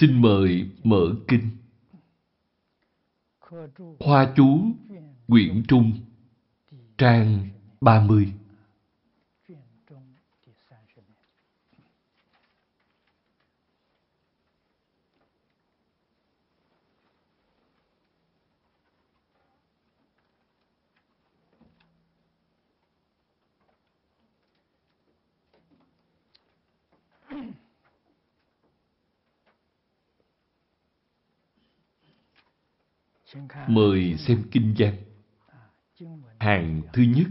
Xin mời mở kinh. Khoa chú Quyển Trung Trang 30 Mời xem kinh văn. Hàng thứ nhất.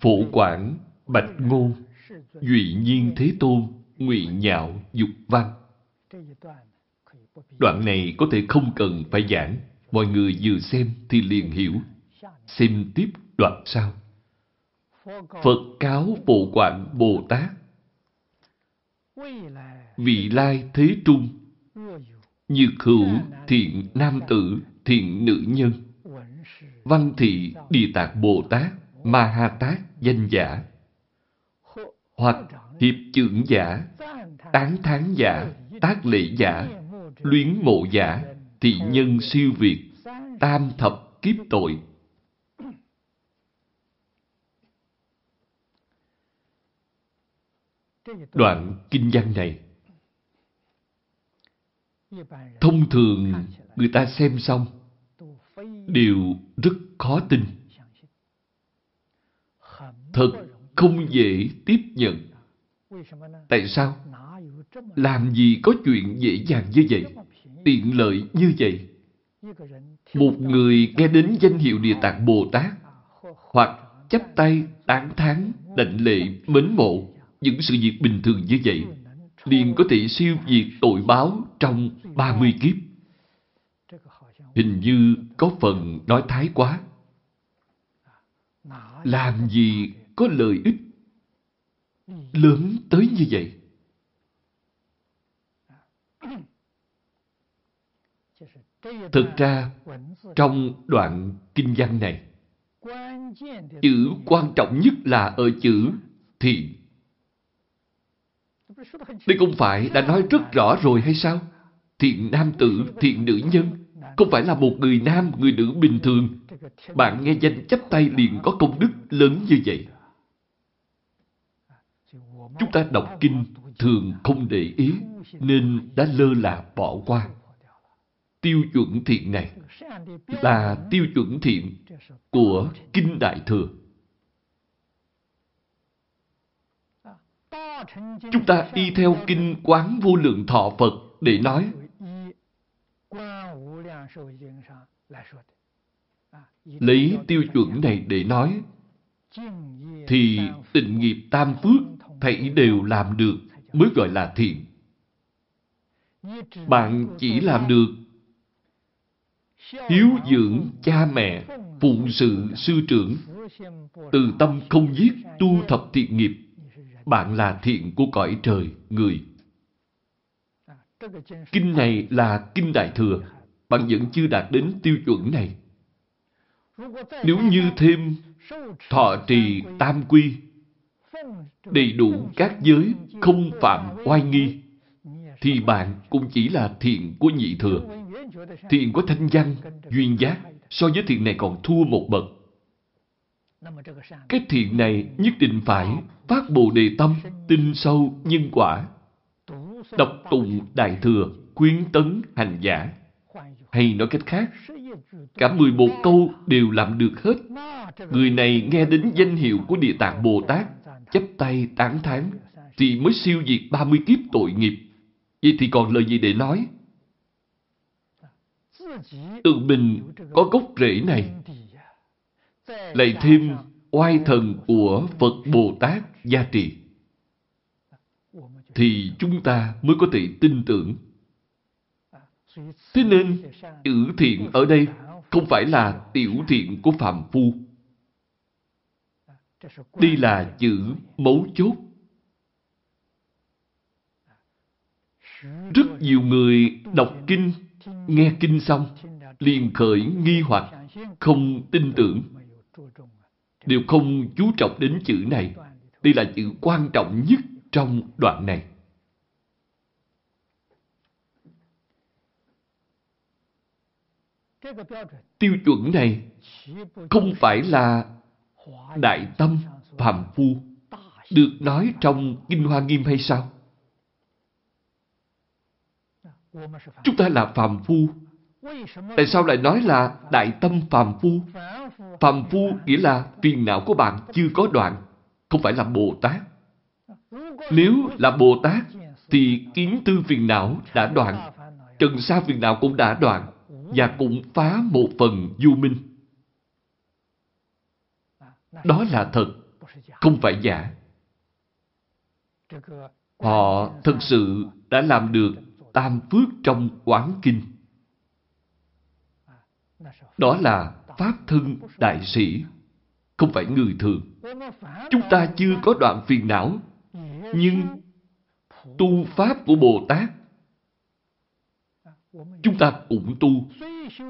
Phổ quản bạch ngôn, duy nhiên thế tôn, ngụy nhạo dục văn. Đoạn này có thể không cần phải giảng, mọi người vừa xem thì liền hiểu. Xem tiếp đoạn sau. Phật cáo Phổ quản Bồ Tát Vị lai thế trung Nhược hữu thiện nam tử, thiện nữ nhân. Văn thị Địa Tạng Bồ Tát, Ma Ha Tát danh giả. Hoặc hiệp trưởng giả, tán thán giả, tác lệ giả, luyến mộ giả, thị nhân siêu việt, tam thập kiếp tội. Đoạn kinh văn này Thông thường người ta xem xong đều rất khó tin. Thật không dễ tiếp nhận. Tại sao? Làm gì có chuyện dễ dàng như vậy? Tiện lợi như vậy? Một người nghe đến danh hiệu Địa Tạng Bồ Tát hoặc chắp tay tán thán đảnh lệ mến mộ những sự việc bình thường như vậy liền có thể siêu diệt tội báo trong 30 kiếp. Hình như có phần nói thái quá. Làm gì có lợi ích lớn tới như vậy? Thực ra, trong đoạn kinh văn này, chữ quan trọng nhất là ở chữ thiện. Đây không phải đã nói rất rõ rồi hay sao? Thiện nam tử, thiện nữ nhân, không phải là một người nam, người nữ bình thường. Bạn nghe danh chấp tay liền có công đức lớn như vậy. Chúng ta đọc kinh thường không để ý, nên đã lơ là bỏ qua. Tiêu chuẩn thiện này là tiêu chuẩn thiện của Kinh Đại Thừa. Chúng ta y theo kinh quán vô lượng thọ Phật để nói. Lấy tiêu chuẩn này để nói, thì tịnh nghiệp tam phước thảy đều làm được mới gọi là thiện. Bạn chỉ làm được hiếu dưỡng cha mẹ, phụng sự sư trưởng, từ tâm không giết tu thập thiện nghiệp bạn là thiện của cõi trời, người. Kinh này là Kinh Đại Thừa. Bạn vẫn chưa đạt đến tiêu chuẩn này. Nếu như thêm thọ trì tam quy, đầy đủ các giới, không phạm oai nghi, thì bạn cũng chỉ là thiện của nhị thừa. Thiện của thanh văn, duyên giác, so với thiện này còn thua một bậc. Cái thiện này nhất định phải phát bồ đề tâm, tinh sâu nhân quả. Đọc tụng đại thừa, quyến tấn hành giả. Hay nói cách khác, cả 11 câu đều làm được hết. Người này nghe đến danh hiệu của Địa Tạng Bồ Tát, chấp tay tán thán, thì mới siêu diệt 30 kiếp tội nghiệp. Vậy thì còn lời gì để nói? Tự mình có gốc rễ này, lại thêm oai thần của Phật Bồ Tát gia trì. thì chúng ta mới có thể tin tưởng. Thế nên, chữ thiện ở đây không phải là tiểu thiện của phạm phu. Đây là chữ mấu chốt. Rất nhiều người đọc kinh, nghe kinh xong, liền khởi nghi hoặc, không tin tưởng, đều không chú trọng đến chữ này. Đây là chữ quan trọng nhất trong đoạn này. Tiêu chuẩn này không phải là đại tâm phàm phu được nói trong Kinh Hoa Nghiêm hay sao? Chúng ta là phàm phu. Tại sao lại nói là đại tâm phàm phu? Phàm phu nghĩa là phiền não của bạn chưa có đoạn, không phải là Bồ Tát. Nếu là Bồ Tát, thì kiến tư phiền não đã đoạn, trần sa phiền não cũng đã đoạn, và cũng phá một phần du minh. Đó là thật, không phải giả. Họ thật sự đã làm được tam phước trong quán kinh. Đó là Pháp thân đại sĩ, không phải người thường. Chúng ta chưa có đoạn phiền não, nhưng tu Pháp của Bồ Tát chúng ta cũng tu.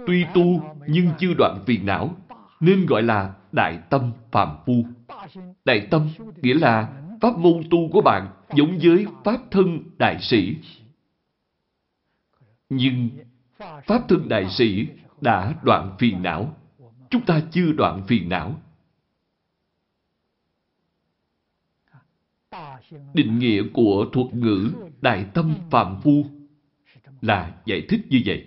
Tuy tu nhưng chưa đoạn phiền não, nên gọi là đại tâm phàm phu. Đại tâm nghĩa là pháp môn tu của bạn giống với pháp thân đại sĩ. Nhưng pháp thân đại sĩ đã đoạn phiền não. Chúng ta chưa đoạn phiền não. Định nghĩa của thuật ngữ đại tâm phạm phu là giải thích như vậy.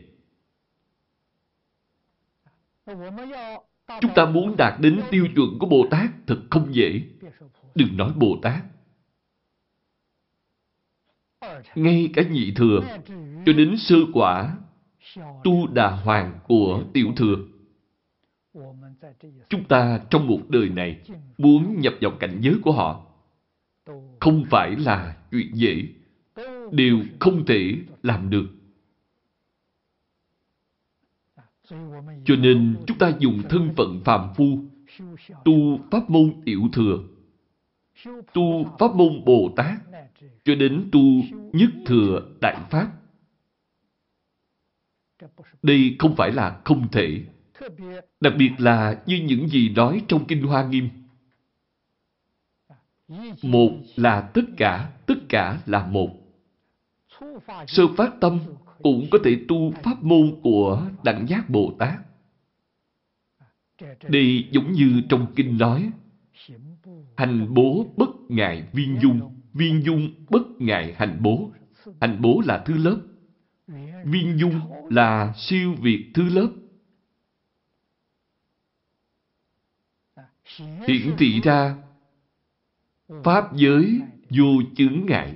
Chúng ta muốn đạt đến tiêu chuẩn của Bồ Tát thật không dễ. Đừng nói Bồ Tát. Ngay cả nhị thừa, cho đến sơ quả, tu đà hoàng của tiểu thừa. Chúng ta trong một đời này muốn nhập vào cảnh giới của họ không phải là chuyện dễ, đều không thể làm được. Cho nên chúng ta dùng thân phận phàm phu, tu pháp môn tiểu thừa, tu pháp môn Bồ Tát, cho đến tu nhất thừa đại pháp. Đây không phải là không thể. Đặc biệt là như những gì nói trong Kinh Hoa Nghiêm. Một là tất cả, tất cả là một. Sơ phát tâm cũng có thể tu pháp môn của Đẳng Giác Bồ Tát. Đây giống như trong kinh nói, hành bố bất ngại viên dung, viên dung bất ngại hành bố. Hành bố là thứ lớp, viên dung là siêu việt thứ lớp. Hiển thị ra, Pháp giới vô chướng ngại.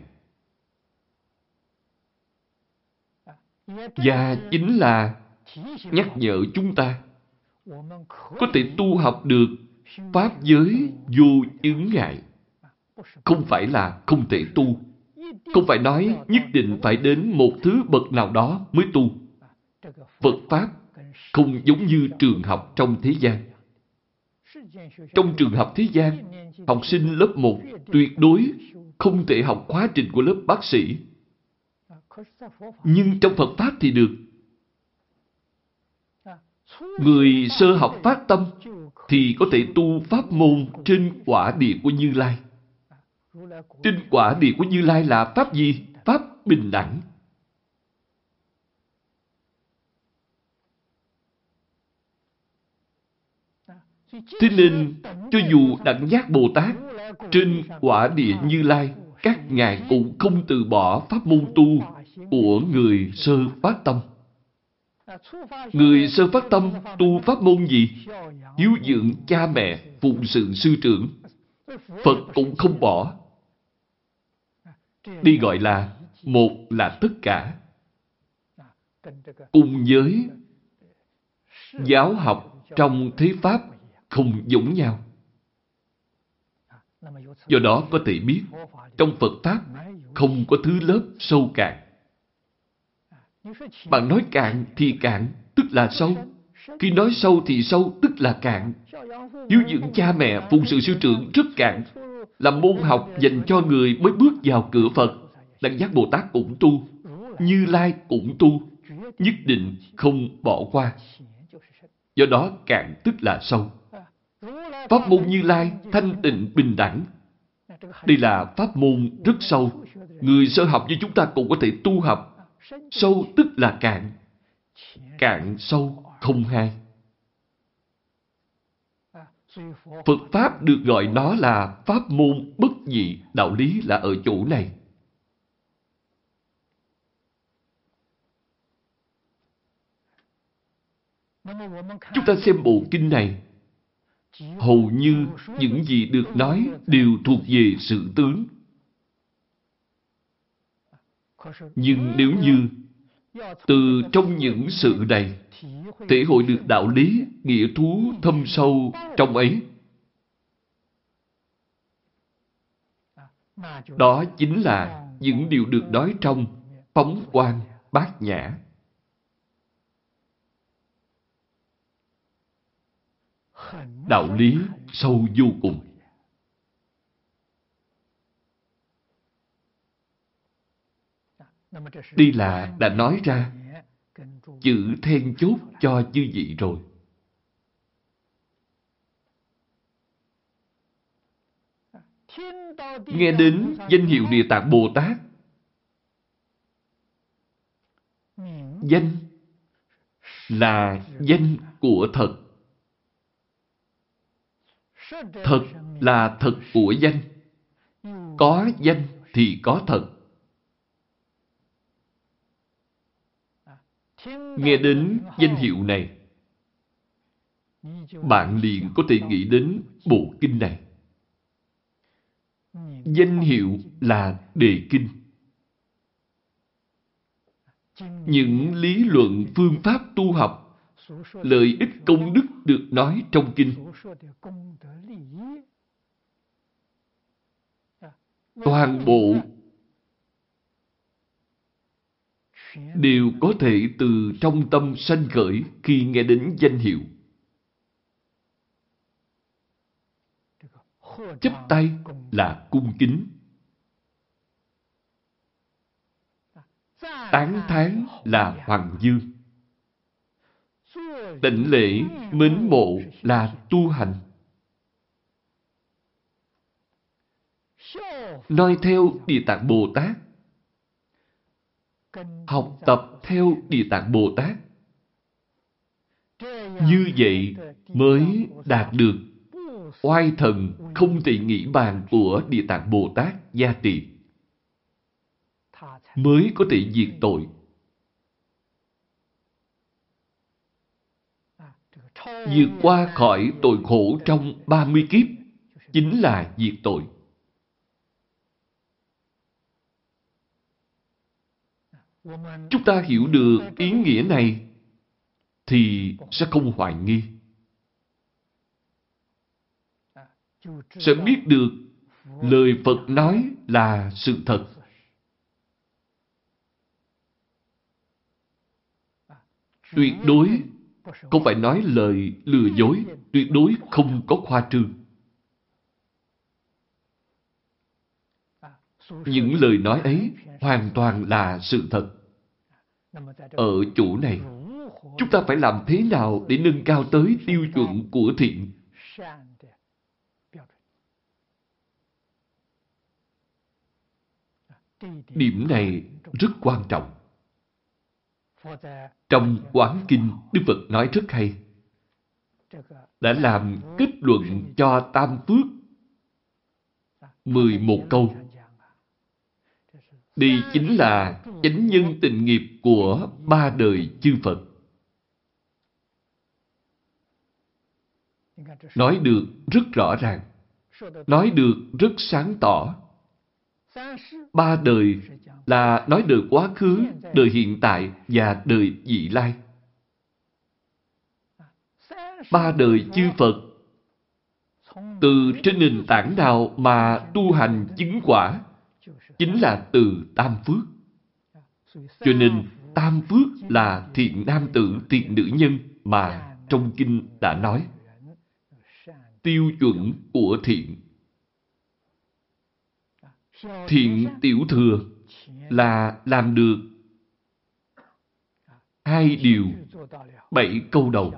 Và chính là nhắc nhở chúng ta có thể tu học được Pháp giới vô chướng ngại. Không phải là không thể tu. Không phải nói nhất định phải đến một thứ bậc nào đó mới tu. Phật Pháp không giống như trường học trong thế gian. Trong trường học thế gian, học sinh lớp 1 tuyệt đối không thể học khóa trình của lớp bác sĩ nhưng trong Phật Pháp thì được. Người sơ học phát tâm thì có thể tu pháp môn trên quả địa của Như Lai. Trên quả địa của Như Lai là Pháp gì? Pháp bình đẳng. Thế nên, cho dù đẳng giác Bồ Tát, trên quả địa Như Lai, các ngài cũng không từ bỏ pháp môn tu của người sơ phát tâm. Người sơ phát tâm tu pháp môn gì? Hiếu dưỡng cha mẹ, phụng sự sư trưởng. Phật cũng không bỏ. Đi gọi là một là tất cả. Cùng với giáo học trong thế pháp không giống nhau. Do đó có thể biết, trong Phật Pháp không có thứ lớp sâu cạn. Bạn nói cạn thì cạn, tức là sâu. Khi nói sâu thì sâu, tức là cạn. Hiếu dưỡng cha mẹ, phụng sự sư trưởng rất cạn. Là môn học dành cho người mới bước vào cửa Phật. Đăng giác Bồ Tát cũng tu. Như Lai cũng tu. Nhất định không bỏ qua. Do đó cạn tức là sâu. Pháp môn Như Lai, thanh tịnh, bình đẳng. Đây là pháp môn rất sâu. Người sơ học như chúng ta cũng có thể tu học. Sâu tức là cạn. Cạn sâu không hai. Phật Pháp được gọi nó là pháp môn bất dị, đạo lý là ở chỗ này. Chúng ta xem bộ kinh này, hầu như những gì được nói đều thuộc về sự tướng. Nhưng nếu như từ trong những sự này thể hội được đạo lý, nghĩa thú thâm sâu trong ấy, đó chính là những điều được nói trong phóng quan bát nhã. Đạo lý sâu vô cùng. Đây là đã nói ra, chữ then chốt cho chư vị rồi. Nghe đến danh hiệu Địa Tạng Bồ Tát, Danh là danh của thật Thật là thật của danh. Có danh thì có thật. Nghe đến danh hiệu này, bạn liền có thể nghĩ đến bộ kinh này. Danh hiệu là đề kinh. Những lý luận phương pháp tu học lợi ích công đức được nói trong kinh. Toàn bộ đều có thể từ trong tâm sanh khởi khi nghe đến danh hiệu. Chấp tay là cung kính. Tán thán là hoàng dương. Tịnh lễ, mến mộ là tu hành. Nói theo Địa Tạng Bồ Tát. Học tập theo Địa Tạng Bồ Tát. Như vậy mới đạt được oai thần không thể nghĩ bàn của Địa Tạng Bồ Tát gia trì. Mới có thể diệt tội vượt qua khỏi tội khổ trong 30 kiếp, chính là diệt tội. Chúng ta hiểu được ý nghĩa này thì sẽ không hoài nghi. Sẽ biết được lời Phật nói là sự thật. Tuyệt đối không phải nói lời lừa dối, tuyệt đối không có khoa trương. Những lời nói ấy hoàn toàn là sự thật. Ở chỗ này, chúng ta phải làm thế nào để nâng cao tới tiêu chuẩn của thiện? Điểm này rất quan trọng. Trong Quán Kinh, Đức Phật nói rất hay. Đã làm kết luận cho Tam Phước 11 câu. Đây chính là chánh nhân tình nghiệp của ba đời chư Phật. Nói được rất rõ ràng. Nói được rất sáng tỏ. Ba đời là nói đời quá khứ, đời hiện tại và đời vị lai. Ba đời chư Phật từ trên nền tảng nào mà tu hành chứng quả chính là từ tam phước. Cho nên tam phước là thiện nam tử, thiện nữ nhân mà trong kinh đã nói. Tiêu chuẩn của thiện. Thiện tiểu thừa là làm được hai điều bảy câu đầu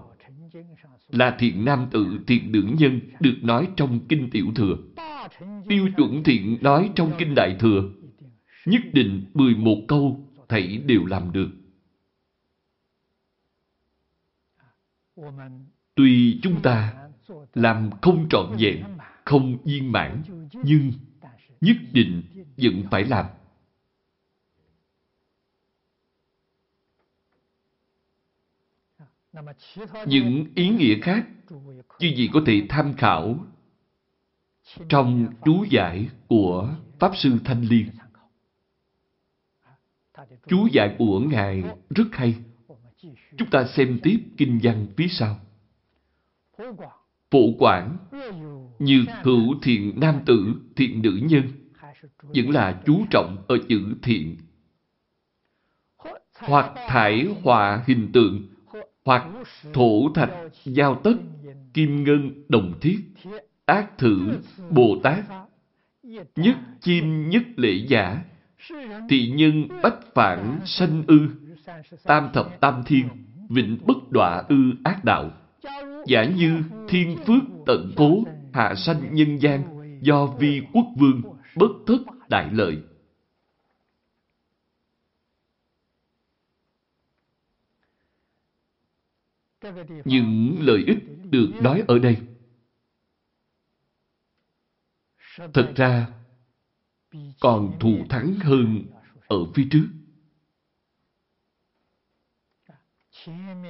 là thiện nam tự, thiện nữ nhân được nói trong Kinh Tiểu Thừa. Tiêu chuẩn thiện nói trong Kinh Đại Thừa, nhất định 11 câu thảy đều làm được. Tuy chúng ta làm không trọn vẹn, không viên mãn, nhưng nhất định vẫn phải làm. Những ý nghĩa khác, chư gì có thể tham khảo trong chú giải của Pháp Sư Thanh Liên. Chú giải của Ngài rất hay. Chúng ta xem tiếp kinh văn phía sau. Phổ quản, như hữu thiện nam tử, thiện nữ nhân, vẫn là chú trọng ở chữ thiện. Hoặc thải hòa hình tượng, hoặc thổ thạch, giao tất, kim ngân, đồng thiết, ác thử, Bồ Tát, nhất chim nhất lễ giả, thị nhân bách phản sanh ư, tam thập tam thiên, vĩnh bất đọa ư ác đạo. Giả như thiên phước tận cố, hạ sanh nhân gian, do vi quốc vương, bất thất đại lợi. Những lợi ích được nói ở đây thật ra còn thù thắng hơn ở phía trước.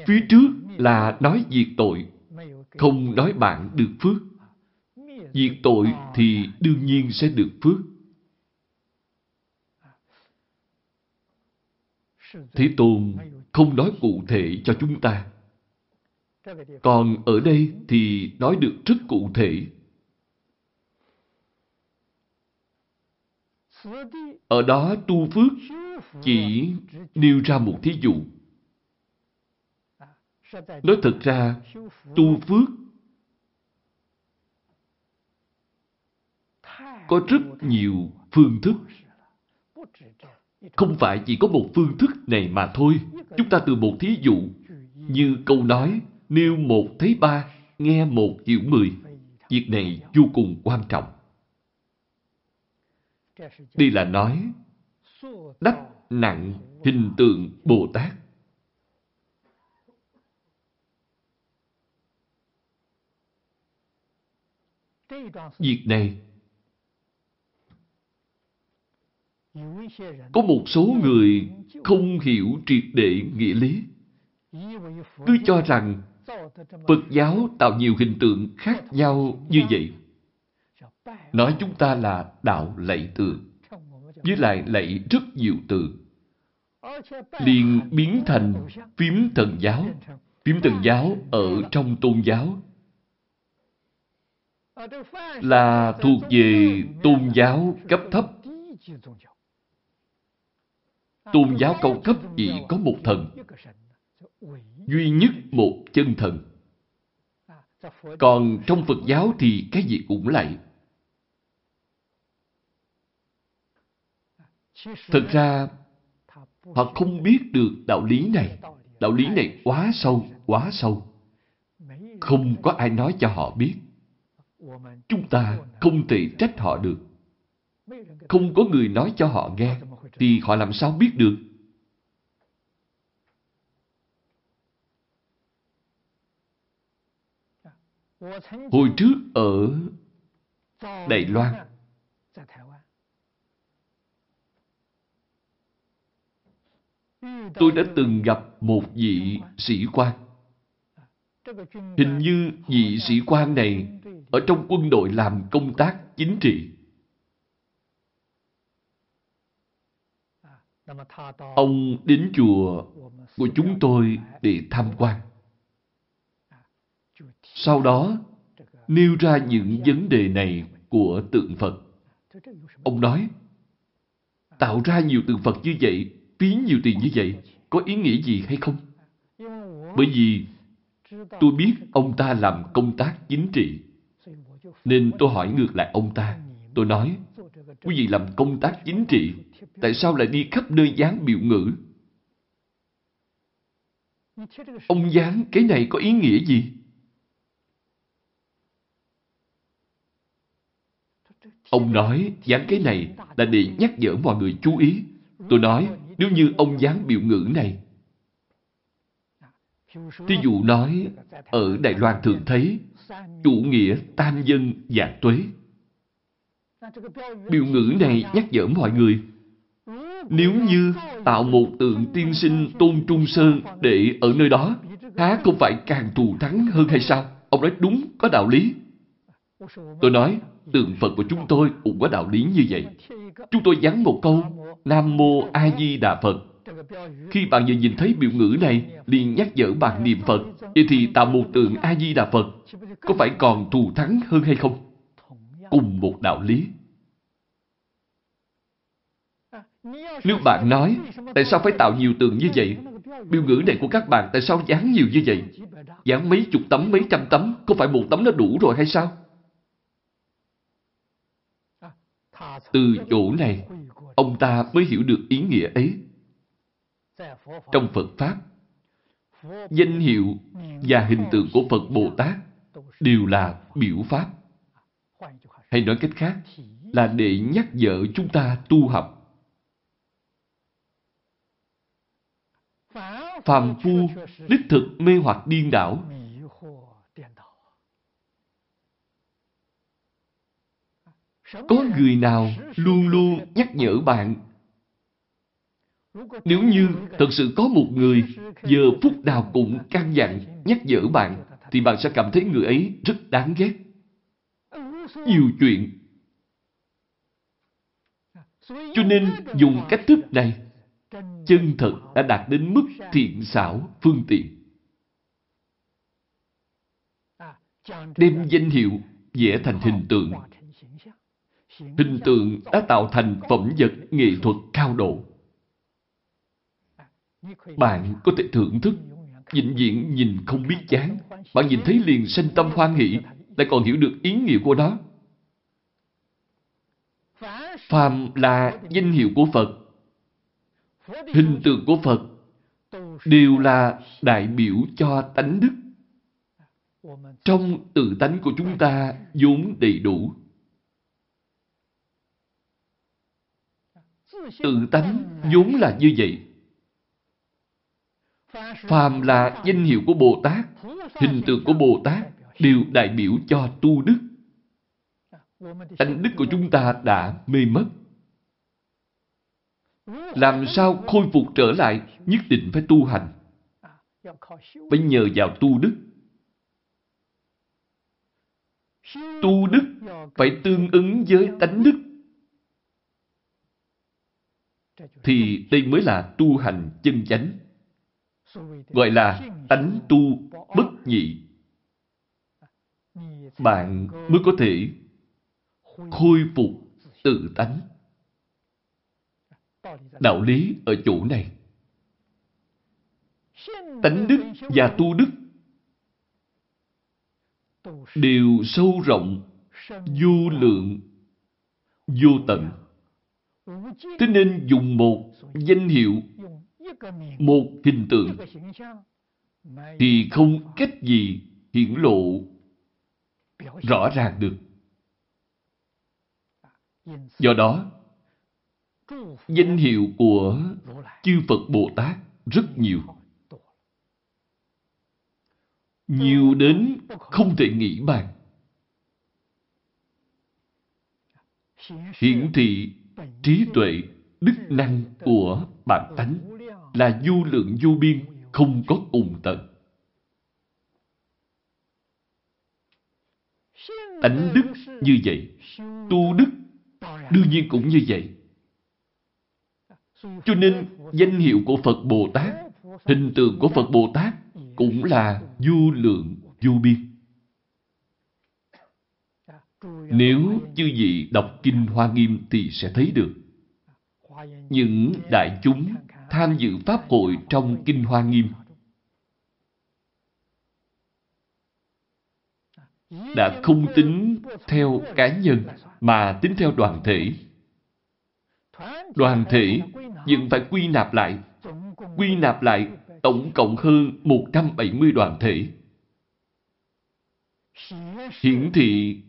Phía trước là nói diệt tội, không nói bạn được phước. Diệt tội thì đương nhiên sẽ được phước. Thế Tôn không nói cụ thể cho chúng ta. Còn ở đây thì nói được rất cụ thể. Ở đó tu phước chỉ nêu ra một thí dụ. Nói thật ra, tu phước có rất nhiều phương thức. Không phải chỉ có một phương thức này mà thôi. Chúng ta từ một thí dụ, như câu nói nêu một thấy ba, nghe một hiểu mười. Việc này vô cùng quan trọng. Đây là nói đắp nặng hình tượng Bồ Tát. Việc này có một số người không hiểu triệt để nghĩa lý. Cứ cho rằng Phật giáo tạo nhiều hình tượng khác nhau như vậy. Nói chúng ta là đạo lạy tượng, với lại lạy rất nhiều từ. liền biến thành phím thần giáo. Phím thần giáo ở trong tôn giáo là thuộc về tôn giáo cấp thấp. Tôn giáo cao cấp chỉ có một thần, duy nhất một chân thần. Còn trong Phật giáo thì cái gì cũng lại. Thật ra, họ không biết được đạo lý này. Đạo lý này quá sâu, quá sâu. Không có ai nói cho họ biết. Chúng ta không thể trách họ được. Không có người nói cho họ nghe, thì họ làm sao biết được? Hồi trước ở Đài Loan, tôi đã từng gặp một vị sĩ quan. Hình như vị sĩ quan này ở trong quân đội làm công tác chính trị. Ông đến chùa của chúng tôi để tham quan. Sau đó, nêu ra những vấn đề này của tượng Phật. Ông nói, tạo ra nhiều tượng Phật như vậy, phí nhiều tiền như vậy, có ý nghĩa gì hay không? Bởi vì tôi biết ông ta làm công tác chính trị, nên tôi hỏi ngược lại ông ta. Tôi nói, quý vị làm công tác chính trị, tại sao lại đi khắp nơi dán biểu ngữ? Ông dán cái này có ý nghĩa gì? Ông nói dán cái này là để nhắc nhở mọi người chú ý. Tôi nói, nếu như ông dán biểu ngữ này, Thí dụ nói, ở Đài Loan thường thấy, chủ nghĩa tam dân dạng tuế. Biểu ngữ này nhắc nhở mọi người, nếu như tạo một tượng tiên sinh tôn trung sơn để ở nơi đó, há không phải càng thù thắng hơn hay sao? Ông nói đúng, có đạo lý. Tôi nói, tượng Phật của chúng tôi cũng có đạo lý như vậy. Chúng tôi dán một câu, Nam Mô A Di Đà Phật. Khi bạn vừa nhìn thấy biểu ngữ này, liền nhắc nhở bạn niệm Phật, vậy thì tạo một tượng A Di Đà Phật, có phải còn thù thắng hơn hay không? Cùng một đạo lý. Nếu bạn nói, tại sao phải tạo nhiều tượng như vậy? Biểu ngữ này của các bạn tại sao dán nhiều như vậy? Dán mấy chục tấm, mấy trăm tấm, có phải một tấm nó đủ rồi hay sao? Từ chỗ này, ông ta mới hiểu được ý nghĩa ấy. Trong Phật Pháp, danh hiệu và hình tượng của Phật Bồ Tát đều là biểu Pháp. Hay nói cách khác, là để nhắc nhở chúng ta tu học. Phàm phu đích thực mê hoặc điên đảo. Có người nào luôn luôn nhắc nhở bạn nếu như thật sự có một người giờ phút nào cũng căng dặn, nhắc nhở bạn, thì bạn sẽ cảm thấy người ấy rất đáng ghét. Nhiều chuyện. Cho nên dùng cách thức này, chân thật đã đạt đến mức thiện xảo, phương tiện. Đem danh hiệu vẽ thành hình tượng. Hình tượng đã tạo thành phẩm vật nghệ thuật cao độ. Bạn có thể thưởng thức, vĩnh viễn nhìn không biết chán. Bạn nhìn thấy liền sanh tâm hoan hỷ, lại còn hiểu được ý nghĩa của nó. Phàm là danh hiệu của Phật. Hình tượng của Phật đều là đại biểu cho tánh đức. Trong tự tánh của chúng ta vốn đầy đủ. Tự tánh vốn là như vậy. Phàm là danh hiệu của Bồ Tát, hình tượng của Bồ Tát đều đại biểu cho tu đức. Tánh đức của chúng ta đã mê mất. Làm sao khôi phục trở lại nhất định phải tu hành. Phải nhờ vào tu đức. Tu đức phải tương ứng với tánh đức. Thì đây mới là tu hành chân chánh gọi là tánh tu bất nhị. Bạn mới có thể khôi phục tự tánh. Đạo lý ở chỗ này. Tánh đức và tu đức đều sâu rộng, vô lượng, vô tận. Thế nên dùng một danh hiệu một hình tượng thì không cách gì hiển lộ rõ ràng được. Do đó, danh hiệu của chư Phật Bồ Tát rất nhiều. Nhiều đến không thể nghĩ bàn. Hiển thị trí tuệ, đức năng của bản tánh là du lượng du biên, không có cùng tận. Tánh đức như vậy, tu đức đương nhiên cũng như vậy. Cho nên danh hiệu của Phật Bồ Tát, hình tượng của Phật Bồ Tát cũng là du lượng du biên. Nếu chư vị đọc Kinh Hoa Nghiêm thì sẽ thấy được những đại chúng tham dự Pháp hội trong Kinh Hoa Nghiêm đã không tính theo cá nhân mà tính theo đoàn thể. Đoàn thể vẫn phải quy nạp lại. Quy nạp lại tổng cộng hơn 170 đoàn thể. Hiển thị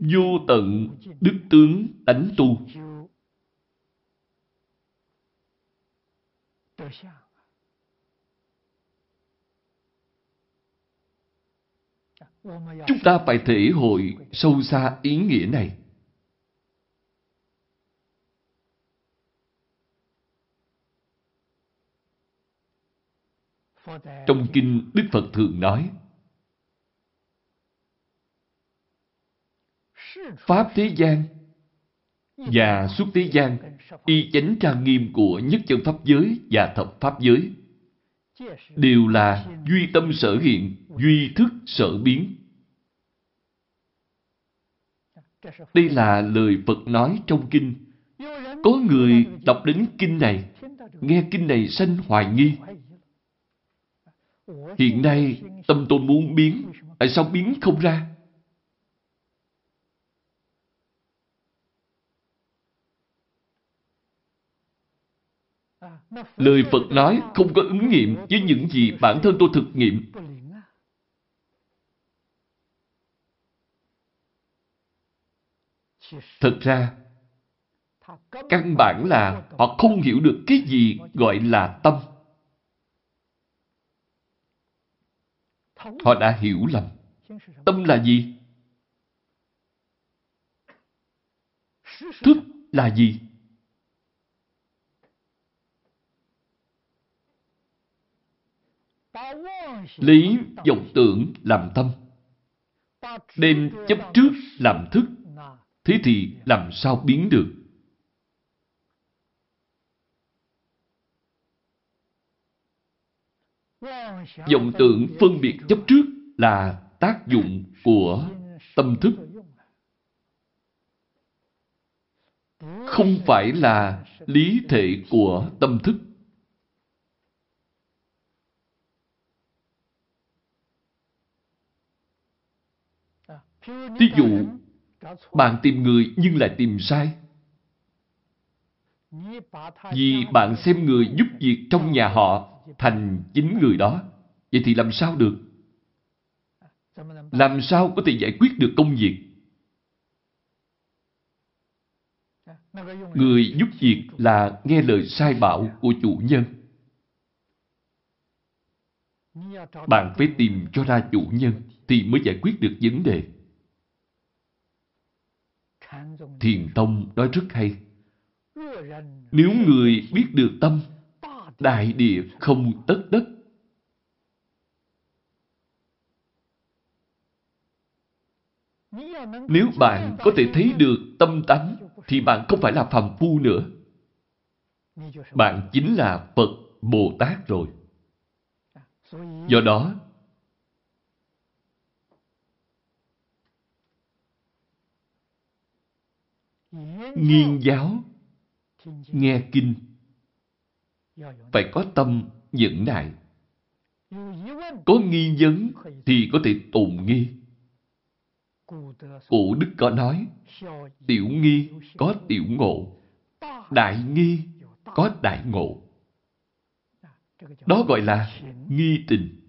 vô tận đức tướng đánh tu. Chúng ta phải thể hội sâu xa ý nghĩa này. Trong kinh Đức Phật thường nói Pháp thế gian và suốt thế gian y chánh trang nghiêm của nhất chân pháp giới và thập pháp giới đều là duy tâm sở hiện, duy thức sở biến. Đây là lời Phật nói trong kinh. Có người đọc đến kinh này, nghe kinh này sanh hoài nghi. Hiện nay, tâm tôi muốn biến, tại sao biến không ra? Lời Phật nói không có ứng nghiệm với những gì bản thân tôi thực nghiệm. Thật ra, căn bản là họ không hiểu được cái gì gọi là tâm. Họ đã hiểu lầm. Tâm là gì? Thức là gì? Lý vọng tưởng làm tâm. Đem chấp trước làm thức. Thế thì làm sao biến được? Vọng tưởng phân biệt chấp trước là tác dụng của tâm thức. Không phải là lý thể của tâm thức. Ví dụ, bạn tìm người nhưng lại tìm sai. Vì bạn xem người giúp việc trong nhà họ thành chính người đó. Vậy thì làm sao được? Làm sao có thể giải quyết được công việc? Người giúp việc là nghe lời sai bảo của chủ nhân. Bạn phải tìm cho ra chủ nhân thì mới giải quyết được vấn đề. Thiền Tông nói rất hay. Nếu người biết được tâm, đại địa không tất đất. Nếu bạn có thể thấy được tâm tánh, thì bạn không phải là phàm phu nữa. Bạn chính là Phật Bồ Tát rồi. Do đó, nghiên giáo, nghe kinh, phải có tâm nhẫn nại. Có nghi vấn thì có thể tồn nghi. Cụ Đức có nói, tiểu nghi có tiểu ngộ, đại nghi có đại ngộ. Đó gọi là nghi tình,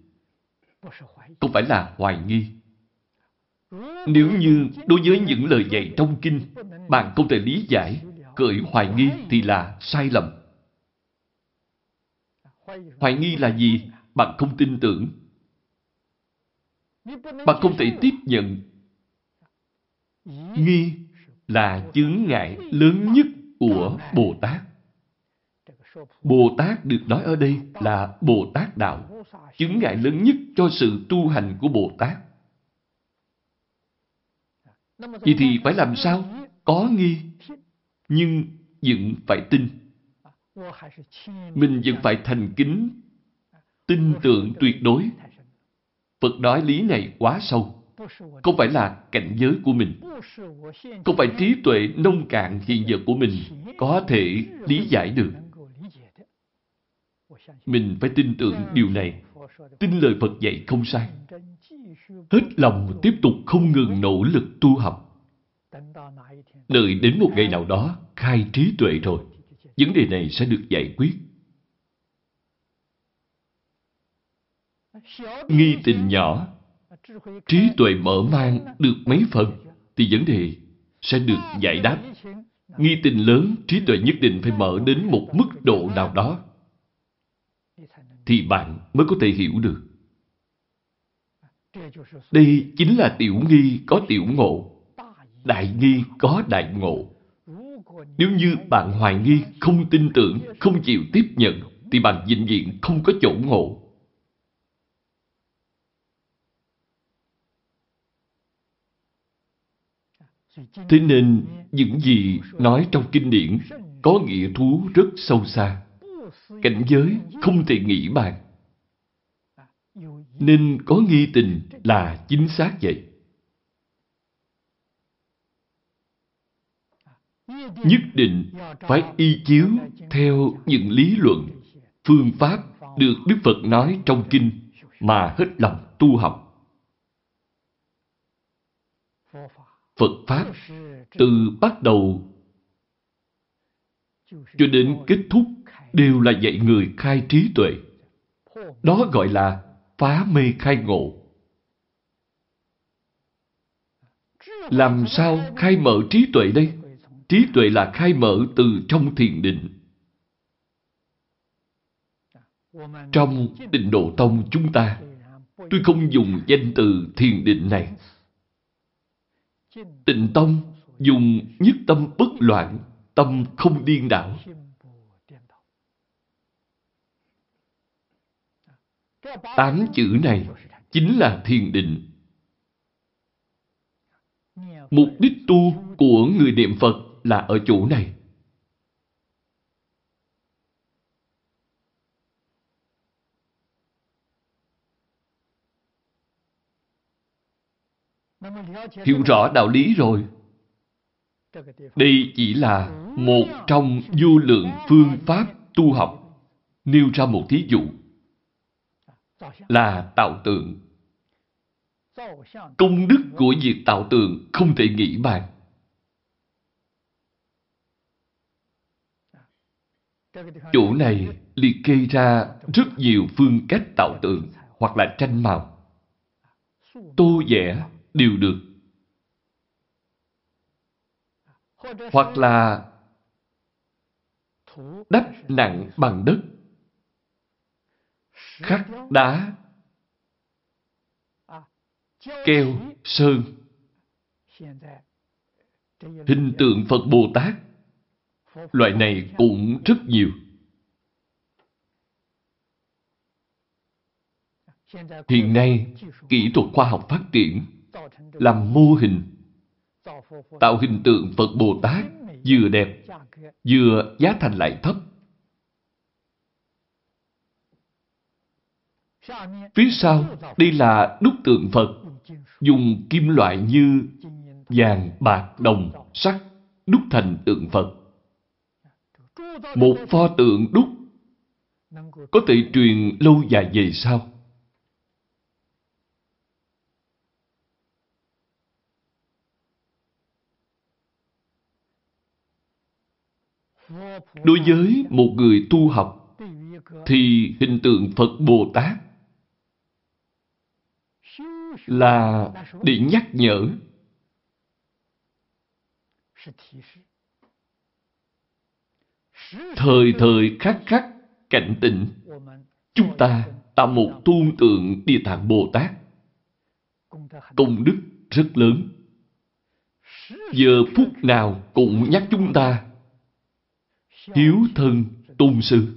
không phải là hoài nghi. Nếu như đối với những lời dạy trong kinh, bạn không thể lý giải, cởi hoài nghi thì là sai lầm. Hoài nghi là gì? Bạn không tin tưởng. Bạn không thể tiếp nhận. Nghi là chướng ngại lớn nhất của Bồ Tát. Bồ Tát được nói ở đây là Bồ Tát Đạo, chứng ngại lớn nhất cho sự tu hành của Bồ Tát. Vậy thì phải làm sao? Có nghi, nhưng vẫn phải tin. Mình vẫn phải thành kính, tin tưởng tuyệt đối. Phật nói lý này quá sâu. không phải là cảnh giới của mình, không phải trí tuệ nông cạn hiện giờ của mình có thể lý giải được. Mình phải tin tưởng điều này, tin lời Phật dạy không sai. Hết lòng tiếp tục không ngừng nỗ lực tu học. Đợi đến một ngày nào đó khai trí tuệ rồi, vấn đề này sẽ được giải quyết. Nghi tình nhỏ, trí tuệ mở mang được mấy phần, thì vấn đề sẽ được giải đáp. Nghi tình lớn, trí tuệ nhất định phải mở đến một mức độ nào đó, thì bạn mới có thể hiểu được. Đây chính là tiểu nghi có tiểu ngộ, đại nghi có đại ngộ. Nếu như bạn hoài nghi, không tin tưởng, không chịu tiếp nhận, thì bạn vĩnh viễn không có chỗ ngộ. Thế nên, những gì nói trong kinh điển có nghĩa thú rất sâu xa. Cảnh giới không thể nghĩ bàn. Nên có nghi tình là chính xác vậy. Nhất định phải y chiếu theo những lý luận, phương pháp được Đức Phật nói trong kinh mà hết lòng tu học. Phật Pháp từ bắt đầu cho đến kết thúc đều là dạy người khai trí tuệ. Đó gọi là phá mê khai ngộ. Làm sao khai mở trí tuệ đây? Trí tuệ là khai mở từ trong thiền định. Trong định độ tông chúng ta, tôi không dùng danh từ thiền định này. Tịnh tông dùng nhất tâm bất loạn, tâm không điên đảo. Tám chữ này chính là thiền định. Mục đích tu của người niệm Phật là ở chỗ này. Hiểu rõ đạo lý rồi. Đây chỉ là một trong vô lượng phương pháp tu học. Nêu ra một thí dụ là tạo tượng. Công đức của việc tạo tượng không thể nghĩ bàn. Chỗ này liệt kê ra rất nhiều phương cách tạo tượng hoặc là tranh màu. Tô vẽ đều được. Hoặc là đắp nặng bằng đất, khắc đá, keo, sơn, hình tượng Phật Bồ Tát Loại này cũng rất nhiều. Hiện nay, kỹ thuật khoa học phát triển, làm mô hình, tạo hình tượng Phật Bồ Tát vừa đẹp, vừa giá thành lại thấp. Phía sau, đây là đúc tượng Phật, dùng kim loại như vàng, bạc, đồng, sắt, đúc thành tượng Phật. Một pho tượng đúc có thể truyền lâu dài về sau. Đối với một người tu học thì hình tượng Phật Bồ Tát là để nhắc nhở thời thời khắc khắc, cảnh tỉnh. Chúng ta tạo một tôn tượng địa tạng bồ tát. Công đức rất lớn. Giờ phút nào cũng nhắc chúng ta, hiếu thân tôn sư.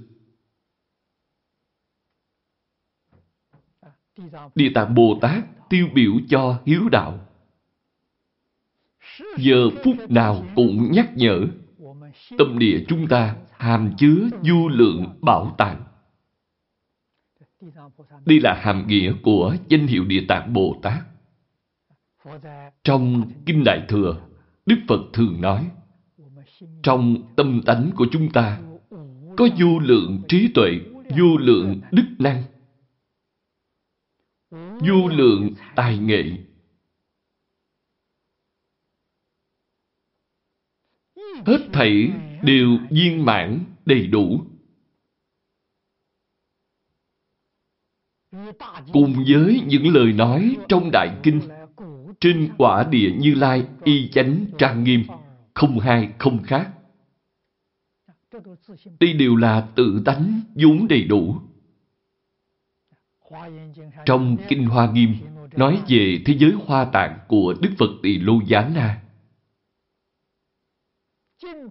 Địa tạng bồ tát tiêu biểu cho hiếu đạo. Giờ phút nào cũng nhắc nhở tâm địa chúng ta hàm chứa du lượng bảo tàng. Đây là hàm nghĩa của danh hiệu Địa Tạng Bồ Tát. Trong Kinh Đại Thừa, Đức Phật thường nói, trong tâm tánh của chúng ta có vô lượng trí tuệ, vô lượng đức năng, vô lượng tài nghệ. Hết thảy đều viên mãn đầy đủ. Cùng với những lời nói trong Đại Kinh, trên quả địa Như Lai y chánh trang nghiêm, không hai không khác. Đây đều là tự tánh vốn đầy đủ. Trong Kinh Hoa Nghiêm nói về thế giới hoa tạng của Đức Phật Tỳ Lô Giá Na.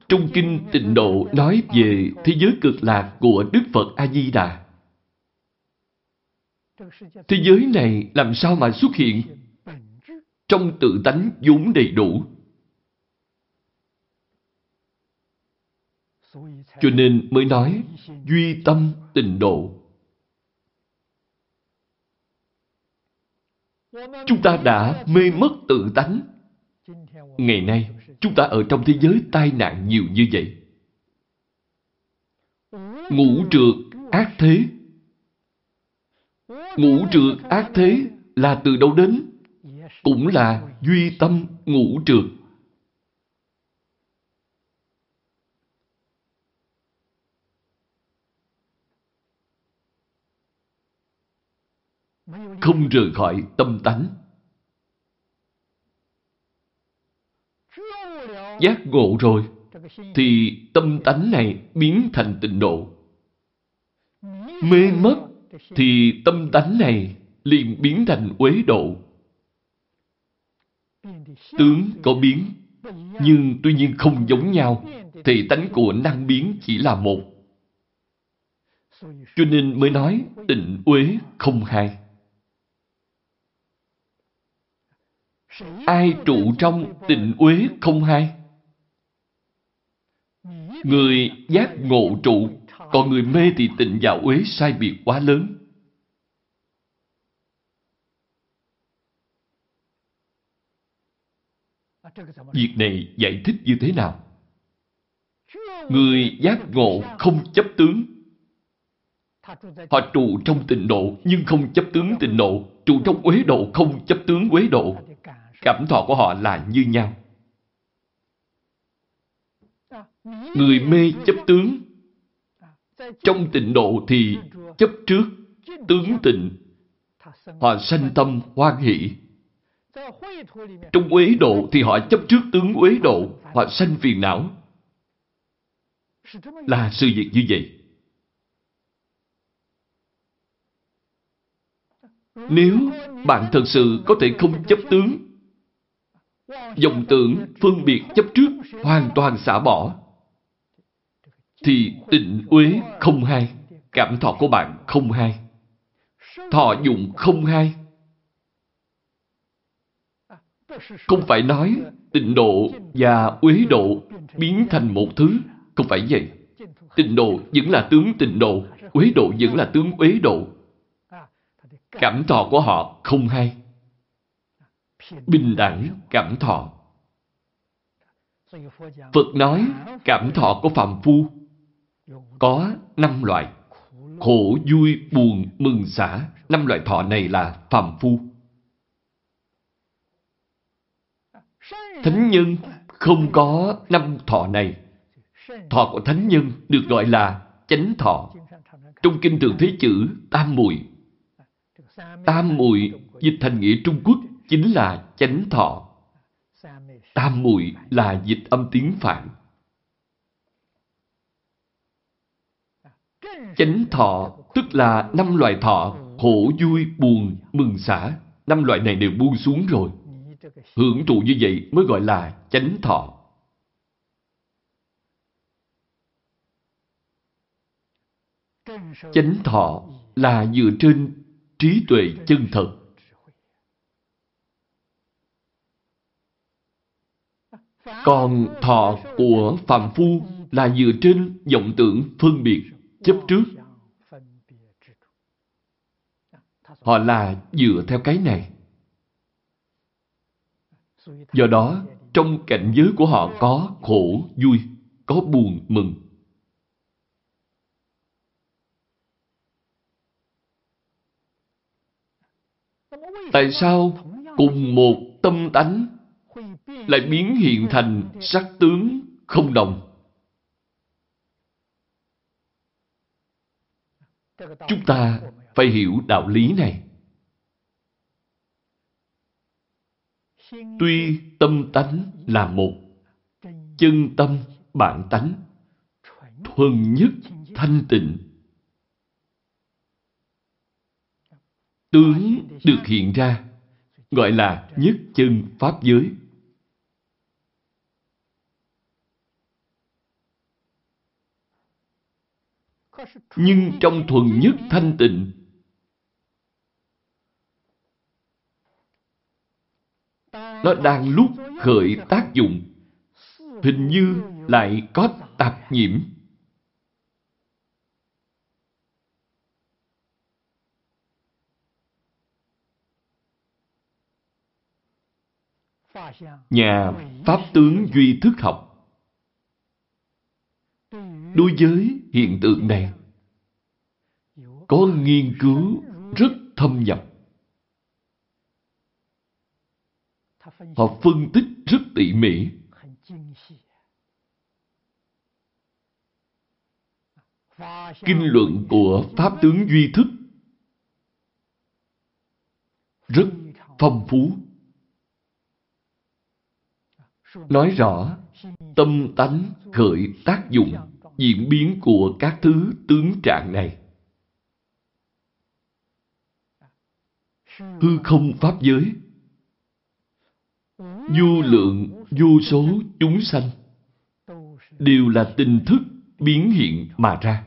Trong Kinh Tịnh Độ nói về thế giới cực lạc của Đức Phật A-di-đà. Thế giới này làm sao mà xuất hiện trong tự tánh vốn đầy đủ. Cho nên mới nói duy tâm tịnh độ. Chúng ta đã mê mất tự tánh. Ngày nay, chúng ta ở trong thế giới tai nạn nhiều như vậy. Ngũ trượt ác thế. Ngũ trượt ác thế là từ đâu đến? Cũng là duy tâm ngũ trượt. không rời khỏi tâm tánh. Giác ngộ rồi, thì tâm tánh này biến thành tịnh độ. Mê mất, thì tâm tánh này liền biến thành uế độ. Tướng có biến, nhưng tuy nhiên không giống nhau, thì tánh của năng biến chỉ là một. Cho nên mới nói tịnh uế không hai. Ai trụ trong tịnh uế không hai? Người giác ngộ trụ, còn người mê thì tịnh và uế sai biệt quá lớn. Việc này giải thích như thế nào? Người giác ngộ không chấp tướng. Họ trụ trong tịnh độ nhưng không chấp tướng tịnh độ. Trụ trong uế độ không chấp tướng uế độ. Cảm thọ của họ là như nhau. Người mê chấp tướng. Trong tịnh độ thì chấp trước, tướng tịnh. Họ sanh tâm hoan hỷ. Trong uế độ thì họ chấp trước tướng uế độ, họ sanh phiền não. Là sự việc như vậy. Nếu bạn thật sự có thể không chấp tướng, dòng tưởng, phân biệt chấp trước, hoàn toàn xả bỏ, thì tịnh uế không hay, cảm thọ của bạn không hay, thọ dụng không hay. Không phải nói tịnh độ và uế độ biến thành một thứ, không phải vậy. Tịnh độ vẫn là tướng tịnh độ, uế độ vẫn là tướng uế độ. Cảm thọ của họ không hay. Bình đẳng cảm thọ. Phật nói cảm thọ của phàm phu có năm loại. Khổ, vui, buồn, mừng, xả. Năm loại thọ này là phàm phu. Thánh nhân không có năm thọ này. Thọ của thánh nhân được gọi là chánh thọ. Trong kinh thường thấy chữ tam mùi. Tam mùi dịch thành nghĩa Trung Quốc chính là chánh thọ. Tam mùi là dịch âm tiếng Phạn. Chánh thọ tức là năm loại thọ khổ, vui, buồn, mừng xả. Năm loại này đều buông xuống rồi. Hưởng thụ như vậy mới gọi là chánh thọ. Chánh thọ là dựa trên trí tuệ chân thật. Còn thọ của phàm phu là dựa trên vọng tưởng phân biệt, chấp trước. Họ là dựa theo cái này. Do đó, trong cảnh giới của họ có khổ, vui, có buồn, mừng. Tại sao cùng một tâm tánh lại biến hiện thành sắc tướng không đồng? Chúng ta phải hiểu đạo lý này. Tuy tâm tánh là một, chân tâm bản tánh, thuần nhất thanh tịnh. Tướng được hiện ra, gọi là nhất chân Pháp giới. Nhưng trong thuần nhất thanh tịnh, nó đang lúc khởi tác dụng, hình như lại có tạp nhiễm. Nhà Pháp tướng Duy Thức Học đối với hiện tượng này, có nghiên cứu rất thâm nhập. Họ phân tích rất tỉ mỉ. Kinh luận của Pháp tướng Duy Thức rất phong phú. Nói rõ tâm tánh khởi tác dụng, diễn biến của các thứ tướng trạng này. Hư không pháp giới vô lượng, vô số chúng sanh đều là tình thức biến hiện mà ra.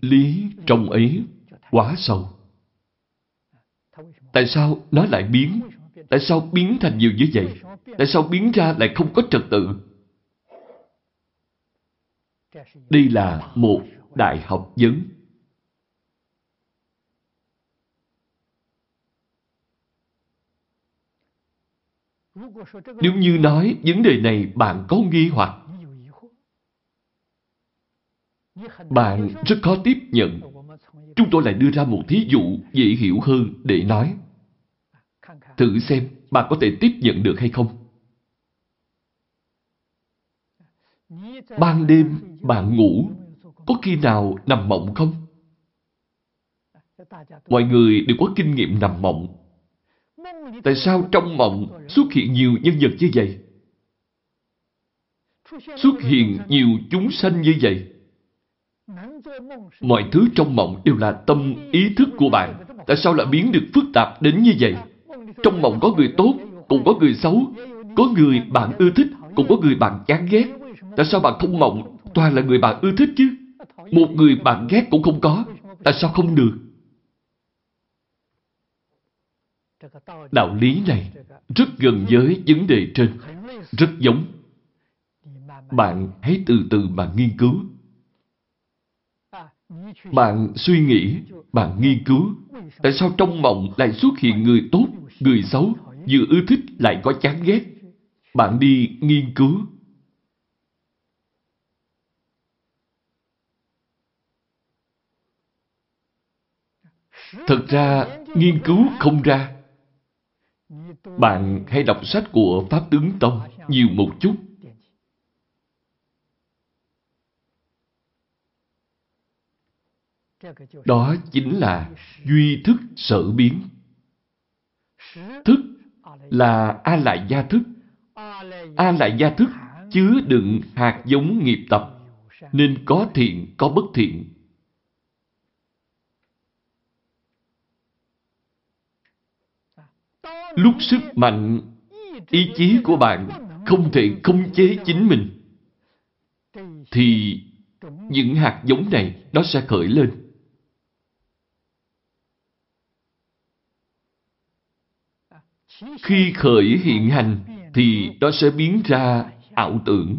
Lý trong ấy quá sâu. Tại sao nó lại biến? Tại sao biến thành nhiều như vậy? Tại sao biến ra lại không có trật tự? Đây là một đại học vấn. Nếu như nói vấn đề này bạn có nghi hoặc, bạn rất khó tiếp nhận. Chúng tôi lại đưa ra một thí dụ dễ hiểu hơn để nói. Thử xem bạn có thể tiếp nhận được hay không. Ban đêm bạn ngủ, có khi nào nằm mộng không? Mọi người đều có kinh nghiệm nằm mộng. Tại sao trong mộng xuất hiện nhiều nhân vật như vậy? Xuất hiện nhiều chúng sanh như vậy? Mọi thứ trong mộng đều là tâm ý thức của bạn. Tại sao lại biến được phức tạp đến như vậy? Trong mộng có người tốt, cũng có người xấu. Có người bạn ưa thích, cũng có người bạn chán ghét. Tại sao bạn không mộng toàn là người bạn ưa thích chứ? Một người bạn ghét cũng không có. Tại sao không được? Đạo lý này rất gần với vấn đề trên, rất giống. Bạn hãy từ từ mà nghiên cứu. Bạn suy nghĩ, bạn nghiên cứu, tại sao trong mộng lại xuất hiện người tốt, người xấu, vừa ưa thích lại có chán ghét. Bạn đi nghiên cứu. Thật ra, nghiên cứu không ra. Bạn hãy đọc sách của Pháp Tướng Tông nhiều một chút. Đó chính là duy thức sở biến. Thức là A lại gia thức. A lại gia thức chứa đựng hạt giống nghiệp tập, nên có thiện, có bất thiện. Lúc sức mạnh, ý chí của bạn không thể khống chế chính mình, thì những hạt giống này nó sẽ khởi lên. Khi khởi hiện hành thì nó sẽ biến ra ảo tưởng.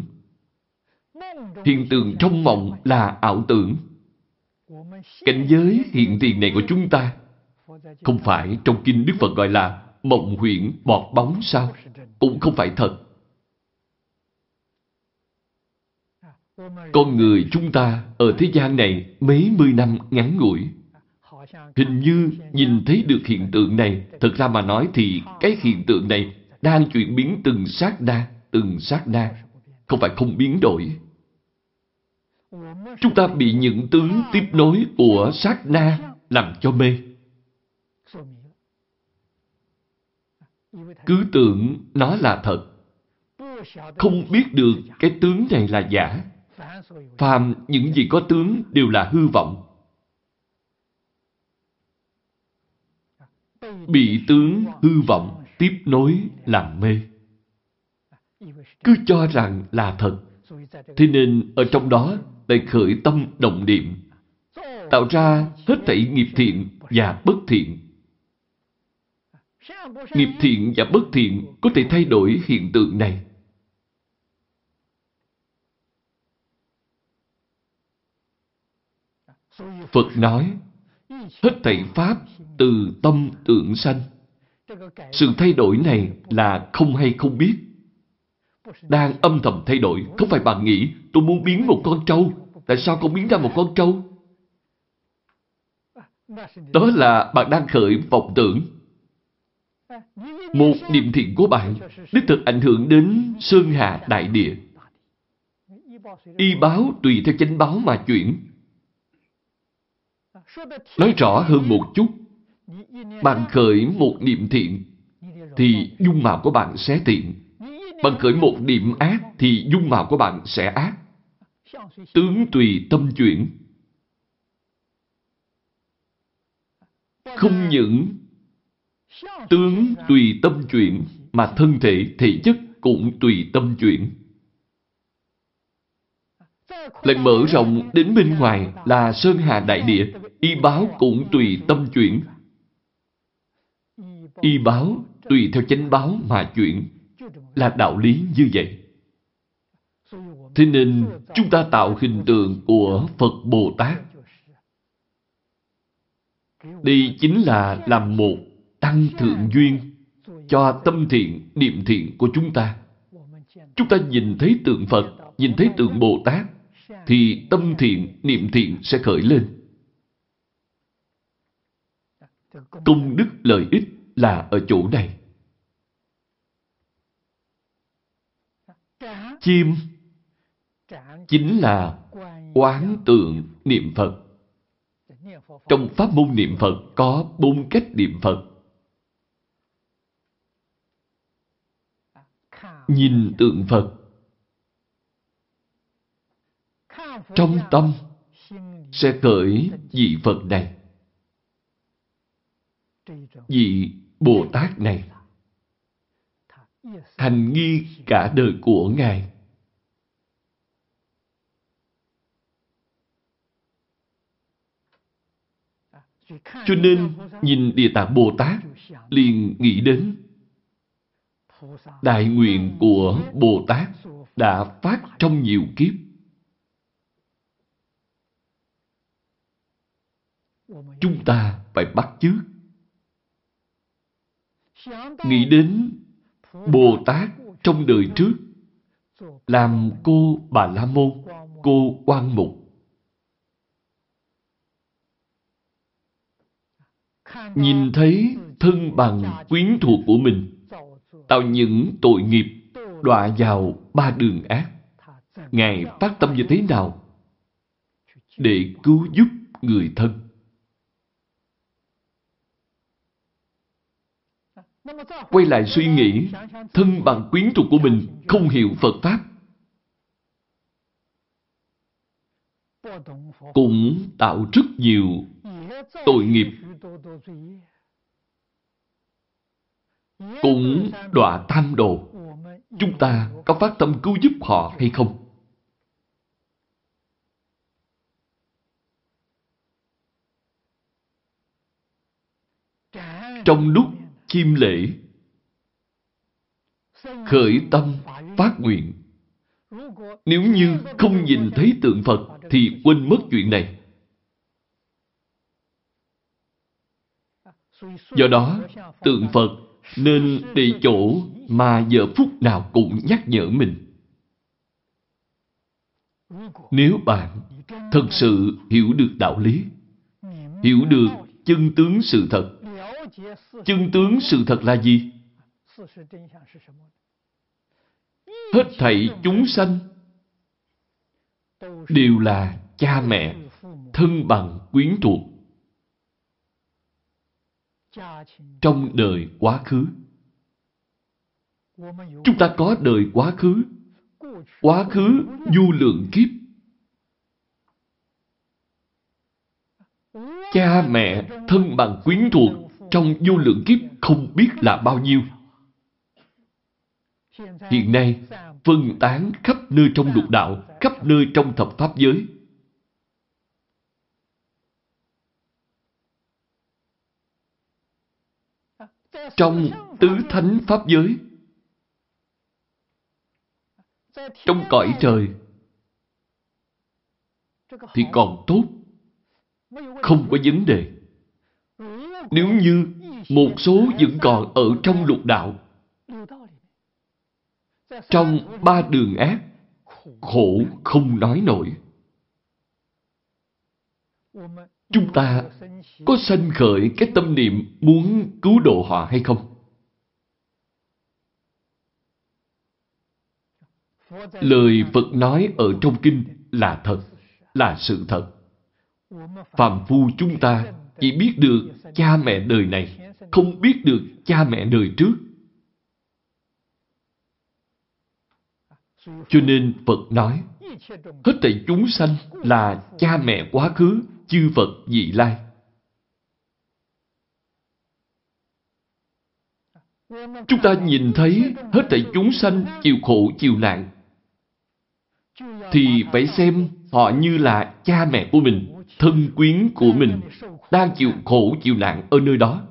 Hiện tượng trong mộng là ảo tưởng. Cảnh giới hiện tiền này của chúng ta không phải trong kinh Đức Phật gọi là mộng huyễn bọt bóng sao? Cũng không phải thật. Con người chúng ta ở thế gian này mấy mươi năm ngắn ngủi. Hình như nhìn thấy được hiện tượng này, thật ra mà nói thì cái hiện tượng này đang chuyển biến từng sát na, từng sát na, không phải không biến đổi. Chúng ta bị những tướng tiếp nối của sát na làm cho mê. Cứ tưởng nó là thật. Không biết được cái tướng này là giả. Phàm những gì có tướng đều là hư vọng. Bị tướng hư vọng tiếp nối làm mê. Cứ cho rằng là thật. Thế nên ở trong đó lại khởi tâm động niệm, tạo ra hết thảy nghiệp thiện và bất thiện. Nghiệp thiện và bất thiện có thể thay đổi hiện tượng này. Phật nói, hết thảy Pháp từ tâm tưởng sanh. Sự thay đổi này là không hay không biết. Đang âm thầm thay đổi, không phải bạn nghĩ tôi muốn biến một con trâu. Tại sao không biến ra một con trâu? Đó là bạn đang khởi vọng tưởng. Một niệm thiện của bạn đích thực ảnh hưởng đến Sơn Hà Đại Địa. Y báo tùy theo chánh báo mà chuyển. Nói rõ hơn một chút, bạn khởi một niệm thiện, thì dung mạo của bạn sẽ thiện. Bạn khởi một niệm ác, thì dung mạo của bạn sẽ ác. Tướng tùy tâm chuyển. Không những tướng tùy tâm chuyển, mà thân thể, thể chất cũng tùy tâm chuyển. Lại mở rộng đến bên ngoài là Sơn Hà Đại Địa, y báo cũng tùy tâm chuyển. Y báo tùy theo chánh báo mà chuyển, là đạo lý như vậy. Thế nên chúng ta tạo hình tượng của Phật Bồ Tát. Đây chính là làm một tăng thượng duyên cho tâm thiện, niệm thiện của chúng ta. Chúng ta nhìn thấy tượng Phật, nhìn thấy tượng Bồ Tát, thì tâm thiện, niệm thiện sẽ khởi lên. Công đức lợi ích là ở chỗ này. Chim chính là quán tượng niệm Phật. Trong pháp môn niệm Phật có bốn cách niệm Phật. Nhìn tượng Phật trong tâm sẽ cởi vị Phật này. Vị Bồ Tát này thành nghi cả đời của Ngài. Cho nên, nhìn Địa Tạng Bồ Tát, liền nghĩ đến đại nguyện của Bồ Tát đã phát trong nhiều kiếp. Chúng ta phải bắt chước. Nghĩ đến Bồ Tát trong đời trước làm cô Bà La Môn, cô Quan Mục. Nhìn thấy thân bằng quyến thuộc của mình tạo những tội nghiệp đọa vào ba đường ác. Ngài phát tâm như thế nào để cứu giúp người thân? Quay lại suy nghĩ, thân bằng quyến thuộc của mình không hiểu Phật Pháp. Cũng tạo rất nhiều tội nghiệp. Cũng đọa tam đồ. Chúng ta có phát tâm cứu giúp họ hay không? Trong lúc chim lễ, khởi tâm phát nguyện. Nếu như không nhìn thấy tượng Phật thì quên mất chuyện này. Do đó, tượng Phật nên để chỗ mà giờ phút nào cũng nhắc nhở mình. Nếu bạn thật sự hiểu được đạo lý, hiểu được chân tướng sự thật, chân tướng sự thật là gì? Hết thảy chúng sanh đều là cha mẹ, thân bằng quyến thuộc. Trong đời quá khứ, chúng ta có đời quá khứ, quá khứ du lượng kiếp. Cha mẹ, thân bằng quyến thuộc trong vô lượng kiếp không biết là bao nhiêu. Hiện nay, phân tán khắp nơi trong lục đạo, khắp nơi trong thập pháp giới. Trong tứ thánh pháp giới, trong cõi trời, thì còn tốt, không có vấn đề. Nếu như một số vẫn còn ở trong lục đạo, trong ba đường ác, khổ không nói nổi. Chúng ta có sanh khởi cái tâm niệm muốn cứu độ họ hay không? Lời Phật nói ở trong kinh là thật, là sự thật. Phạm phu chúng ta chỉ biết được cha mẹ đời này, không biết được cha mẹ đời trước. Cho nên Phật nói, hết thảy chúng sanh là cha mẹ quá khứ, chư Phật dị lai. Chúng ta nhìn thấy hết thảy chúng sanh chịu khổ chịu nạn, thì phải xem họ như là cha mẹ của mình, thân quyến của mình, đang chịu khổ chịu nạn ở nơi đó.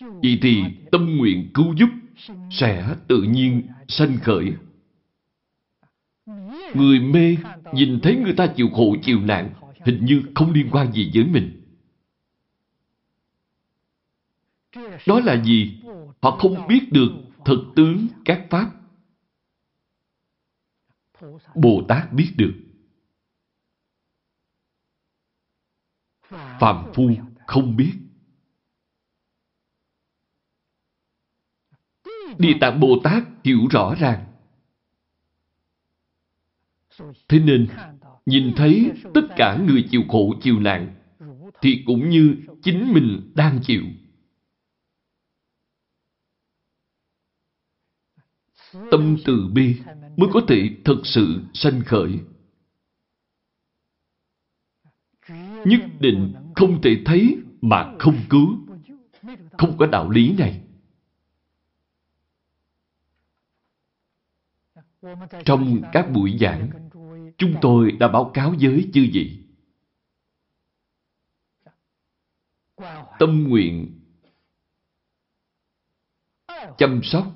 Vậy thì tâm nguyện cứu giúp sẽ tự nhiên sanh khởi. Người mê nhìn thấy người ta chịu khổ, chịu nạn, hình như không liên quan gì với mình. Đó là gì? Họ không biết được thực tướng các pháp. Bồ Tát biết được. Phạm Phu không biết. Địa Tạng Bồ Tát hiểu rõ ràng. Thế nên, nhìn thấy tất cả người chịu khổ chịu nạn, thì cũng như chính mình đang chịu. Tâm từ bi mới có thể thật sự sanh khởi. Nhất định không thể thấy mà không cứu. Không có đạo lý này. Trong các buổi giảng, chúng tôi đã báo cáo với chư vị. Tâm nguyện chăm sóc,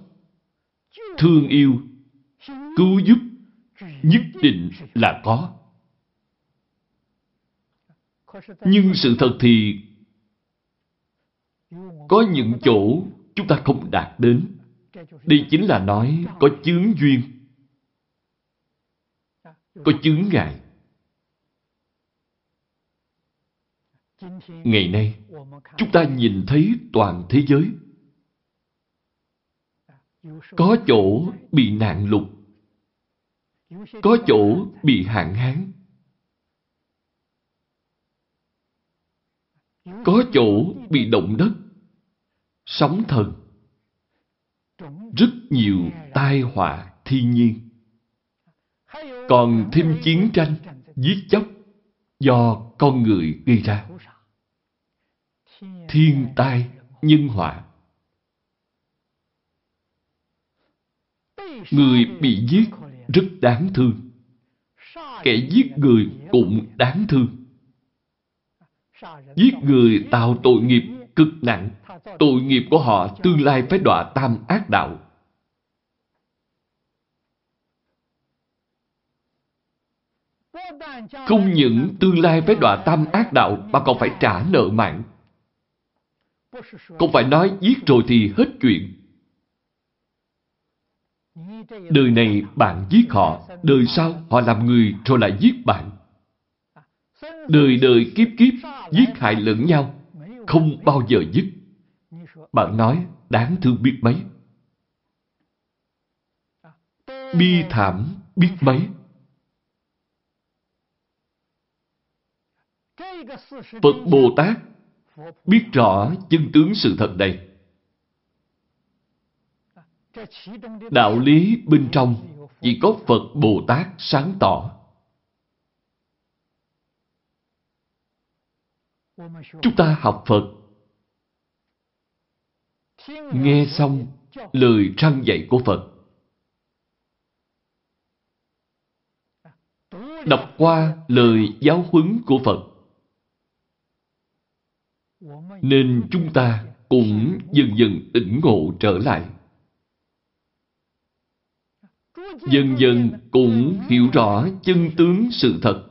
thương yêu, cứu giúp nhất định là có. Nhưng sự thật thì có những chỗ chúng ta không đạt đến. Đây chính là nói có chướng duyên có chướng ngại. Ngày nay, chúng ta nhìn thấy toàn thế giới. Có chỗ bị nạn lụt, có chỗ bị hạn hán, có chỗ bị động đất, sóng thần, rất nhiều tai họa thiên nhiên còn thêm chiến tranh, giết chóc do con người gây ra. Thiên tai, nhân họa. Người bị giết rất đáng thương. Kẻ giết người cũng đáng thương. Giết người tạo tội nghiệp cực nặng. Tội nghiệp của họ tương lai phải đọa tam ác đạo. Không những tương lai phải đọa tam ác đạo mà còn phải trả nợ mạng. Không phải nói giết rồi thì hết chuyện. Đời này bạn giết họ, đời sau họ làm người rồi lại giết bạn. Đời đời kiếp kiếp giết hại lẫn nhau, không bao giờ dứt. Bạn nói đáng thương biết mấy. Bi thảm biết mấy. Phật Bồ Tát biết rõ chân tướng sự thật này. Đạo lý bên trong chỉ có Phật Bồ Tát sáng tỏ. Chúng ta học Phật nghe xong lời răng dạy của Phật đọc qua lời giáo huấn của Phật nên chúng ta cũng dần dần tỉnh ngộ trở lại. Dần dần cũng hiểu rõ chân tướng sự thật.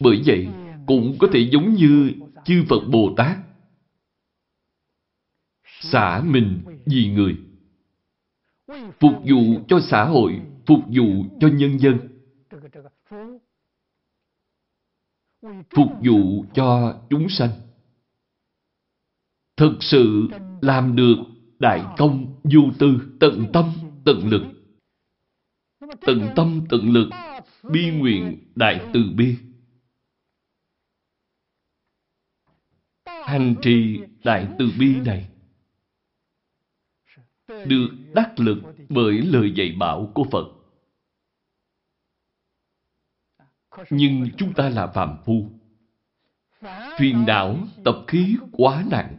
Bởi vậy, cũng có thể giống như chư Phật Bồ Tát. Xả mình vì người. Phục vụ cho xã hội, phục vụ cho nhân dân phục vụ cho chúng sanh. Thực sự làm được đại công vô tư, tận tâm, tận lực. Tận tâm, tận lực, bi nguyện đại từ bi. Hành trì đại từ bi này được đắc lực bởi lời dạy bảo của Phật. Nhưng chúng ta là phạm phu. Phiền não, tập khí quá nặng.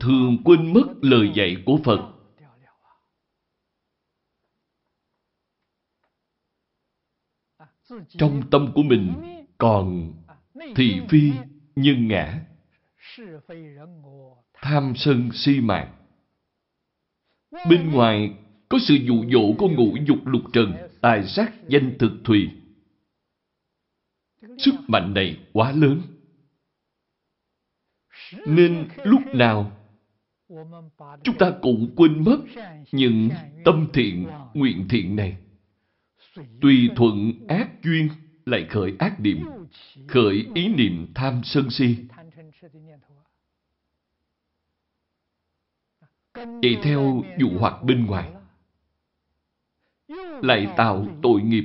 Thường quên mất lời dạy của Phật. Trong tâm của mình còn thị phi, nhân ngã, tham sân si mạng. Bên ngoài có sự dụ dỗ của ngũ dục lục trần, tài sắc danh thực thùy. Sức mạnh này quá lớn. Nên lúc nào chúng ta cũng quên mất những tâm thiện, nguyện thiện này. Tùy thuận ác duyên lại khởi ác niệm, khởi ý niệm tham sân si. Chạy theo dụ hoặc bên ngoài lại tạo tội nghiệp.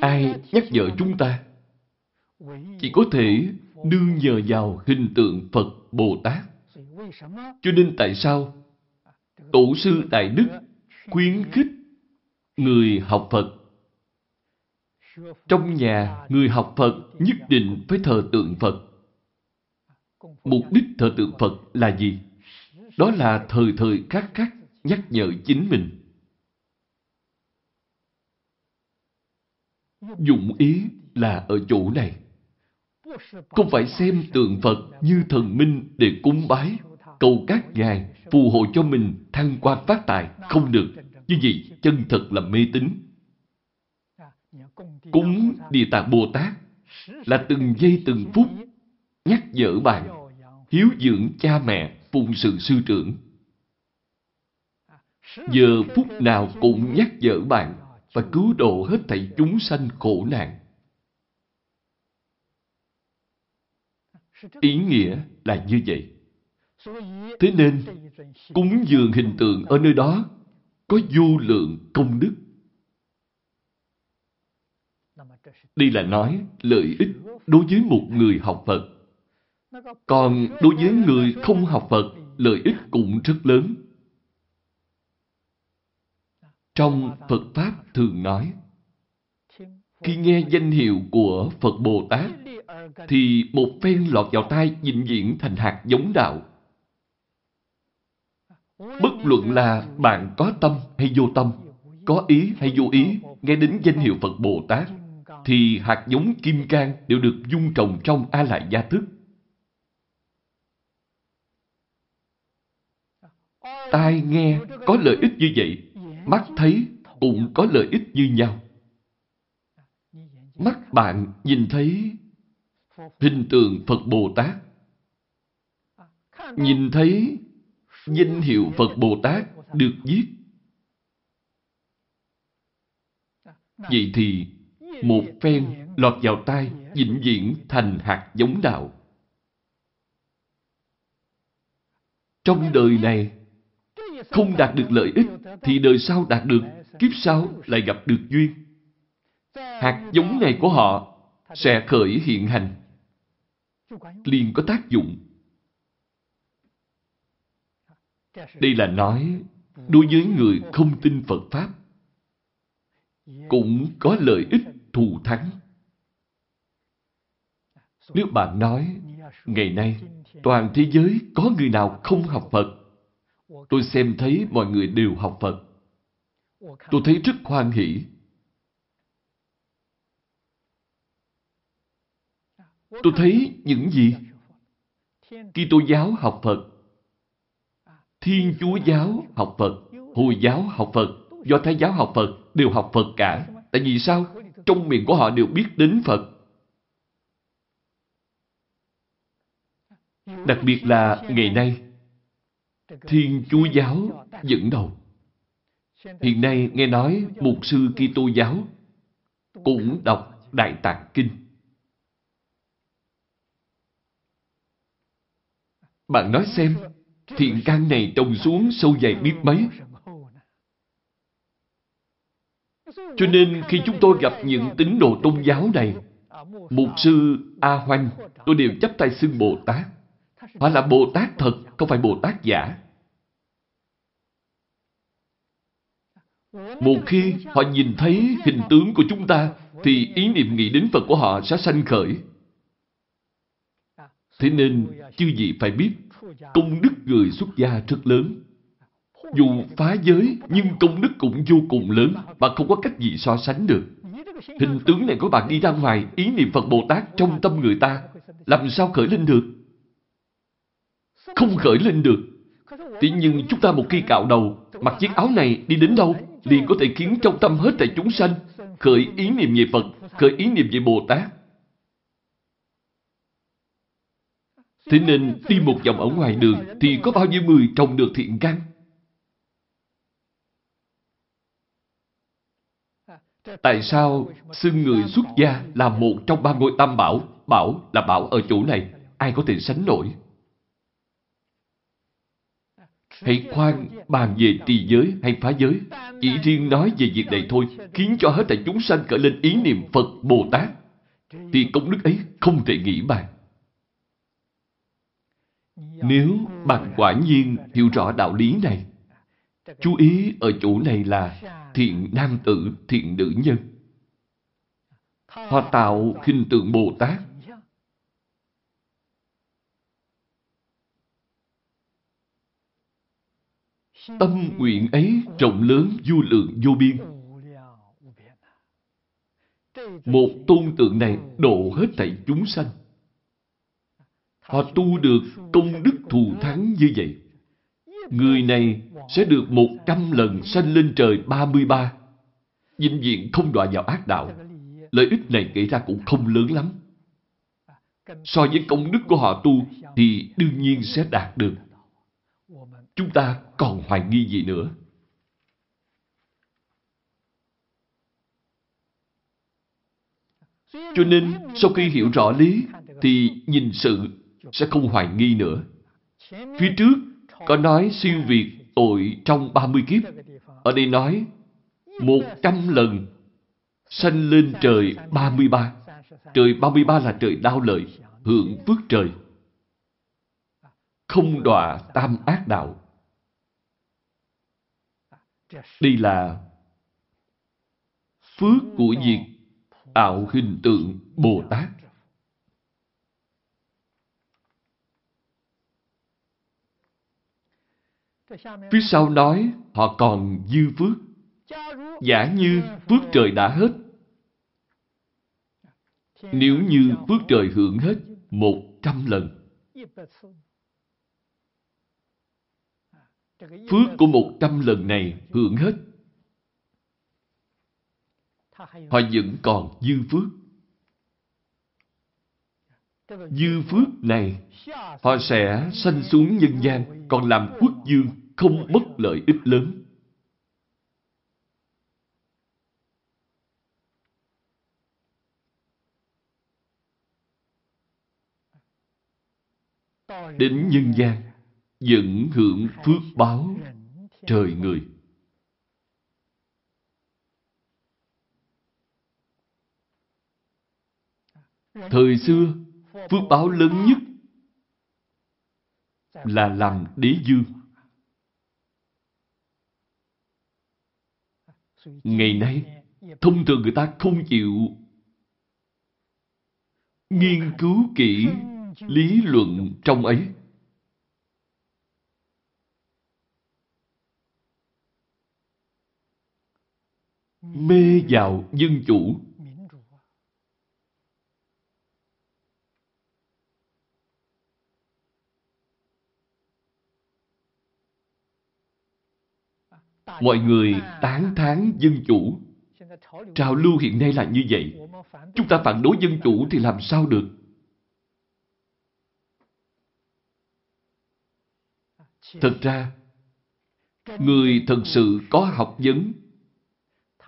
Ai nhắc nhở chúng ta? Chỉ có thể đương nhờ vào hình tượng Phật Bồ Tát. Cho nên tại sao Tổ sư Đại Đức khuyến khích người học Phật trong nhà, người học Phật nhất định phải thờ tượng Phật. Mục đích thờ tượng Phật là gì? Đó là thời thời khắc khắc nhắc nhở chính mình. Dụng ý là ở chỗ này. Không phải xem tượng Phật như thần minh để cúng bái, cầu các ngài, phù hộ cho mình thăng quan phát tài. Không được. Như vậy, chân thật là mê tín. Cúng Địa Tạng Bồ Tát là từng giây từng phút nhắc nhở bạn hiếu dưỡng cha mẹ phụng sự sư trưởng. Giờ phút nào cũng nhắc nhở bạn và cứu độ hết thảy chúng sanh khổ nạn. Ý nghĩa là như vậy. Thế nên, cúng dường hình tượng ở nơi đó có vô lượng công đức. Đây là nói lợi ích đối với một người học Phật. Còn đối với người không học Phật, lợi ích cũng rất lớn. Trong Phật Pháp thường nói, khi nghe danh hiệu của Phật Bồ Tát, thì một phen lọt vào tai vĩnh viễn thành hạt giống đạo. Bất luận là bạn có tâm hay vô tâm, có ý hay vô ý, nghe đến danh hiệu Phật Bồ Tát, thì hạt giống kim cang đều được dung trồng trong A Lại Gia Thức. Tai nghe có lợi ích như vậy, mắt thấy cũng có lợi ích như nhau. mắt bạn nhìn thấy hình tượng Phật Bồ Tát, nhìn thấy danh hiệu Phật Bồ Tát được viết. Vậy thì một phen lọt vào tai vĩnh viễn thành hạt giống đạo. Trong đời này không đạt được lợi ích thì đời sau đạt được, kiếp sau lại gặp được duyên. Hạt giống này của họ sẽ khởi hiện hành, liền có tác dụng. Đây là nói đối với người không tin Phật Pháp cũng có lợi ích thù thắng. Nếu bạn nói, ngày nay toàn thế giới có người nào không học Phật? Tôi xem thấy mọi người đều học Phật. Tôi thấy rất hoan hỷ. Tôi thấy những gì? Kitô giáo học Phật, Thiên Chúa giáo học Phật, Hồi giáo học Phật, Do Thái giáo học Phật đều học Phật cả. Tại vì sao? Trong miệng của họ đều biết đến Phật. Đặc biệt là ngày nay, Thiên Chúa giáo dẫn đầu. Hiện nay nghe nói mục sư Kitô giáo cũng đọc Đại Tạng Kinh. Bạn nói xem, thiện căn này trồng xuống sâu dày biết mấy. Cho nên khi chúng tôi gặp những tín đồ tôn giáo này, mục sư A Hoanh, tôi đều chấp tay xưng Bồ Tát. Họ là Bồ Tát thật, không phải Bồ Tát giả. Một khi họ nhìn thấy hình tướng của chúng ta, thì ý niệm nghĩ đến Phật của họ sẽ sanh khởi. Thế nên, chư vị phải biết, công đức người xuất gia rất lớn. Dù phá giới, nhưng công đức cũng vô cùng lớn, mà không có cách gì so sánh được. Hình tướng này của bạn đi ra ngoài, ý niệm Phật Bồ Tát trong tâm người ta, làm sao khởi lên được? Không khởi lên được. Thế nhưng chúng ta một khi cạo đầu, mặc chiếc áo này đi đến đâu, liền có thể khiến trong tâm hết tại chúng sanh khởi ý niệm về Phật, khởi ý niệm về Bồ Tát. Thế nên đi một vòng ở ngoài đường thì có bao nhiêu người trồng được thiện căn? Tại sao xưng người xuất gia là một trong ba ngôi tam bảo? Bảo là bảo ở chỗ này. Ai có thể sánh nổi? Hãy khoan bàn về trì giới hay phá giới. Chỉ riêng nói về việc này thôi, khiến cho hết thảy chúng sanh cởi lên ý niệm Phật Bồ Tát. Thì công đức ấy không thể nghĩ bàn. Nếu bạn quả nhiên hiểu rõ đạo lý này, chú ý ở chỗ này là thiện nam tử, thiện nữ nhân. Họ tạo hình tượng Bồ Tát. Tâm nguyện ấy rộng lớn vô lượng, vô biên. Một tôn tượng này độ hết thảy chúng sanh. Họ tu được công đức thù thắng như vậy. Người này sẽ được một trăm lần sanh lên trời ba mươi ba. Vĩnh diện không đọa vào ác đạo. Lợi ích này kể ra cũng không lớn lắm. So với công đức của họ tu thì đương nhiên sẽ đạt được. Chúng ta còn hoài nghi gì nữa? Cho nên, sau khi hiểu rõ lý, thì nhìn sự sẽ không hoài nghi nữa. Phía trước có nói siêu việt tội trong 30 kiếp. Ở đây nói một trăm lần sanh lên trời 33. Trời 33 là trời đau lợi, hưởng phước trời. Không đọa tam ác đạo. Đây là phước của việc ảo hình tượng Bồ Tát. Phía sau nói họ còn dư phước. Giả như phước trời đã hết. Nếu như phước trời hưởng hết một trăm lần. Phước của một trăm lần này hưởng hết. Họ vẫn còn dư phước. dư phước này, họ sẽ sanh xuống nhân gian, còn làm quốc dương, không mất lợi ích lớn. Đến nhân gian, vẫn hưởng phước báo trời người. Thời xưa, phước báo lớn nhất là làm đế dương. Ngày nay, thông thường người ta không chịu nghiên cứu kỹ lý luận trong ấy. Mê vào dân chủ Mọi người tán thán dân chủ. Trào lưu hiện nay là như vậy. Chúng ta phản đối dân chủ thì làm sao được? Thật ra, người thật sự có học vấn.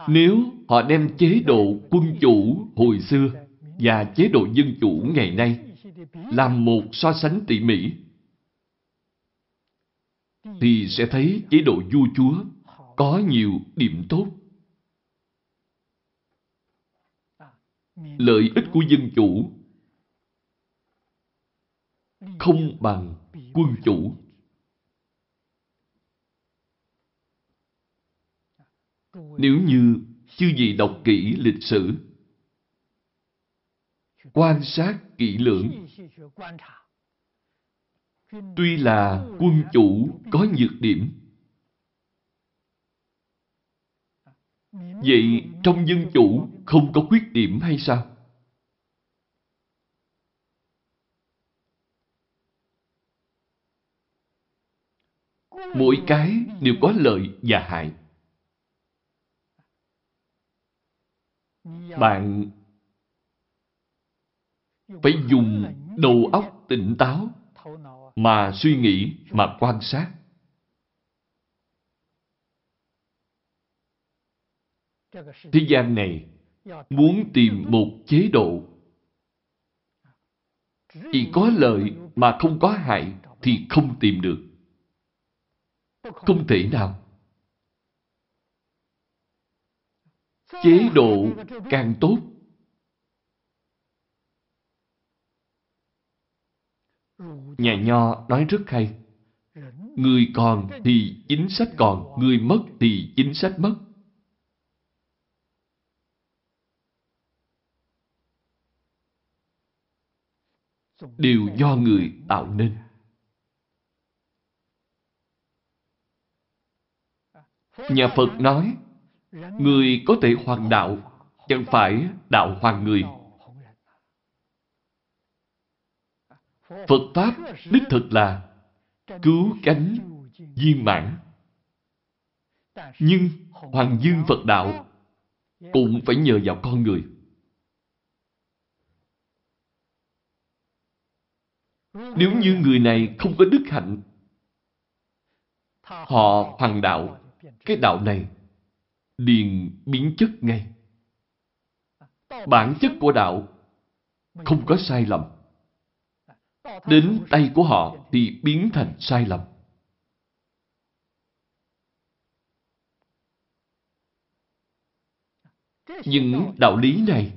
Nếu họ đem chế độ quân chủ hồi xưa và chế độ dân chủ ngày nay làm một so sánh tỉ mỉ, thì sẽ thấy chế độ vua chúa có nhiều điểm tốt. Lợi ích của dân chủ không bằng quân chủ. Nếu như chư gì đọc kỹ lịch sử, quan sát kỹ lưỡng, tuy là quân chủ có nhược điểm, Vậy trong dân chủ không có khuyết điểm hay sao? Mỗi cái đều có lợi và hại. Bạn phải dùng đầu óc tỉnh táo mà suy nghĩ, mà quan sát. Thế gian này muốn tìm một chế độ chỉ có lợi mà không có hại thì không tìm được. Không thể nào. Chế độ càng tốt Nhà Nho nói rất hay. Người còn thì chính sách còn, người mất thì chính sách mất. đều do người tạo nên. Nhà Phật nói, người có thể hoàn đạo, chẳng phải đạo hoàn người. Phật Pháp đích thực là cứu cánh viên mãn. Nhưng Hoàng Dương Phật Đạo cũng phải nhờ vào con người. Nếu như người này không có đức hạnh, họ hoàng đạo, cái đạo này liền biến chất ngay. Bản chất của đạo không có sai lầm. Đến tay của họ thì biến thành sai lầm. Những đạo lý này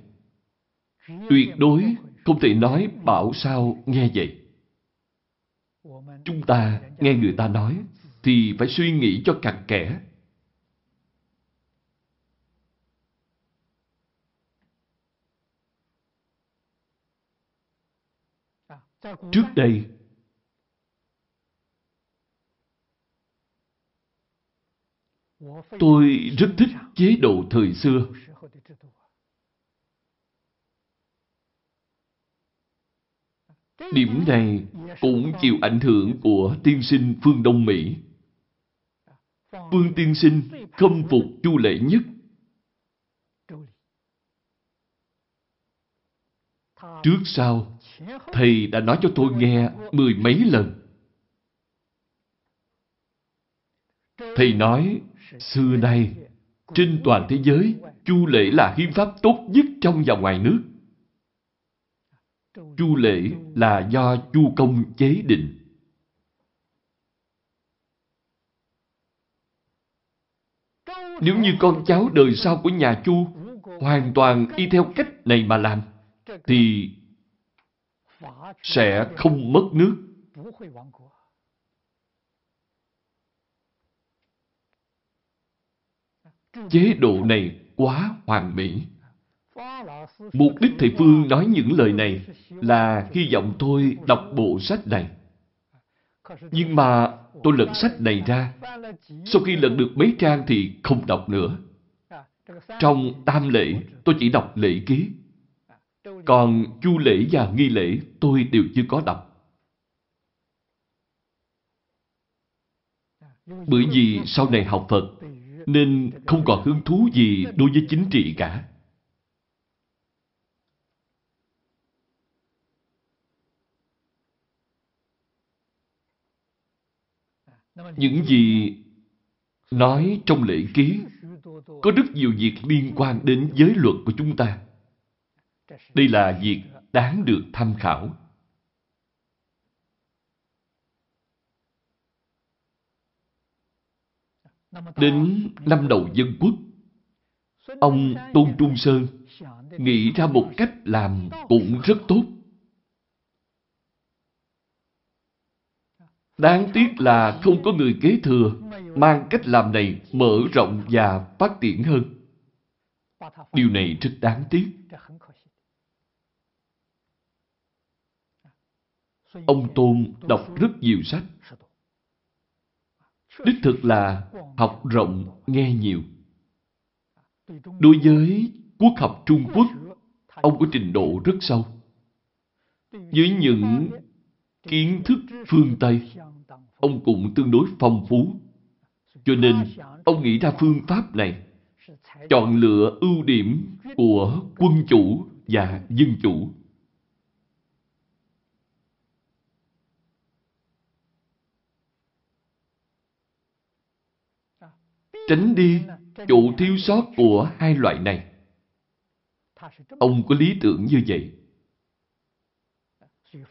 tuyệt đối không thể nói bảo sao nghe vậy. Chúng ta nghe người ta nói thì phải suy nghĩ cho cặn kẽ. Trước đây, tôi rất thích chế độ thời xưa. Điểm này cũng chịu ảnh hưởng của tiên sinh phương Đông Mỹ. Phương tiên sinh khâm phục chu lệ nhất. Trước sau, Thầy đã nói cho tôi nghe mười mấy lần. Thầy nói, xưa nay, trên toàn thế giới, chu lễ là hiến pháp tốt nhất trong và ngoài nước. Chu lễ là do chu công chế định. Nếu như con cháu đời sau của nhà Chu hoàn toàn y theo cách này mà làm, thì sẽ không mất nước. Chế độ này quá hoàn mỹ. Mục đích Thầy Phương nói những lời này là hy vọng tôi đọc bộ sách này. Nhưng mà tôi lật sách này ra, sau khi lật được mấy trang thì không đọc nữa. Trong tam lễ, tôi chỉ đọc lễ ký. Còn chu lễ và nghi lễ, tôi đều chưa có đọc. Bởi vì sau này học Phật, nên không còn hứng thú gì đối với chính trị cả. Những gì nói trong lễ ký, có rất nhiều việc liên quan đến giới luật của chúng ta. Đây là việc đáng được tham khảo. Đến năm đầu dân quốc, ông Tôn Trung Sơn nghĩ ra một cách làm cũng rất tốt. Đáng tiếc là không có người kế thừa mang cách làm này mở rộng và phát triển hơn. Điều này rất đáng tiếc. Ông Tôn đọc rất nhiều sách. Đích thực là học rộng, nghe nhiều. Đối với quốc học Trung Quốc, ông có trình độ rất sâu. Với những kiến thức phương Tây, ông cũng tương đối phong phú. Cho nên, ông nghĩ ra phương pháp này, chọn lựa ưu điểm của quân chủ và dân chủ. Tránh đi chủ thiếu sót của hai loại này. Ông có lý tưởng như vậy.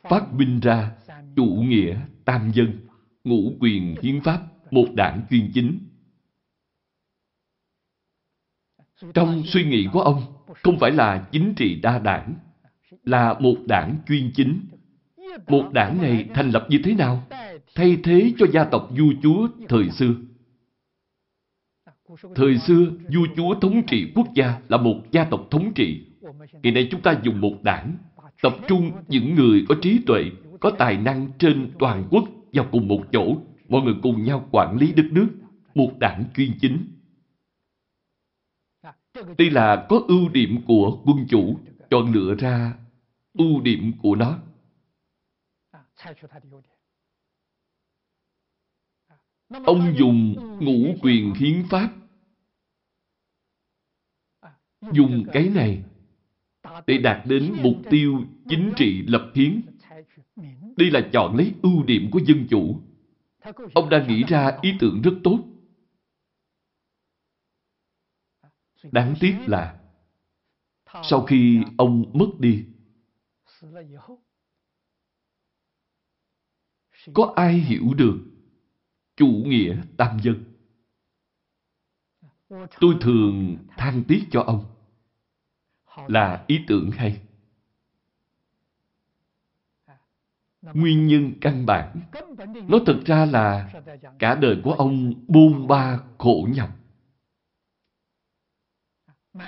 Phát minh ra chủ nghĩa tam dân, ngũ quyền hiến pháp, một đảng chuyên chính. Trong suy nghĩ của ông, không phải là chính trị đa đảng, là một đảng chuyên chính. Một đảng này thành lập như thế nào? Thay thế cho gia tộc vua chúa thời xưa. Thời xưa, vua chúa thống trị quốc gia là một gia tộc thống trị. Ngày nay chúng ta dùng một đảng, tập trung những người có trí tuệ, có tài năng trên toàn quốc vào cùng một chỗ, mọi người cùng nhau quản lý đất nước, một đảng chuyên chính. Đây là có ưu điểm của quân chủ, chọn lựa ra ưu điểm của nó. Ông dùng ngũ quyền hiến pháp dùng cái này để đạt đến mục tiêu chính trị lập hiến. Đây là chọn lấy ưu điểm của dân chủ. Ông đã nghĩ ra ý tưởng rất tốt. Đáng tiếc là sau khi ông mất đi, có ai hiểu được chủ nghĩa tam dân? Tôi thường than tiếc cho ông là ý tưởng hay. Nguyên nhân căn bản, nó thực ra là cả đời của ông buông ba khổ nhọc.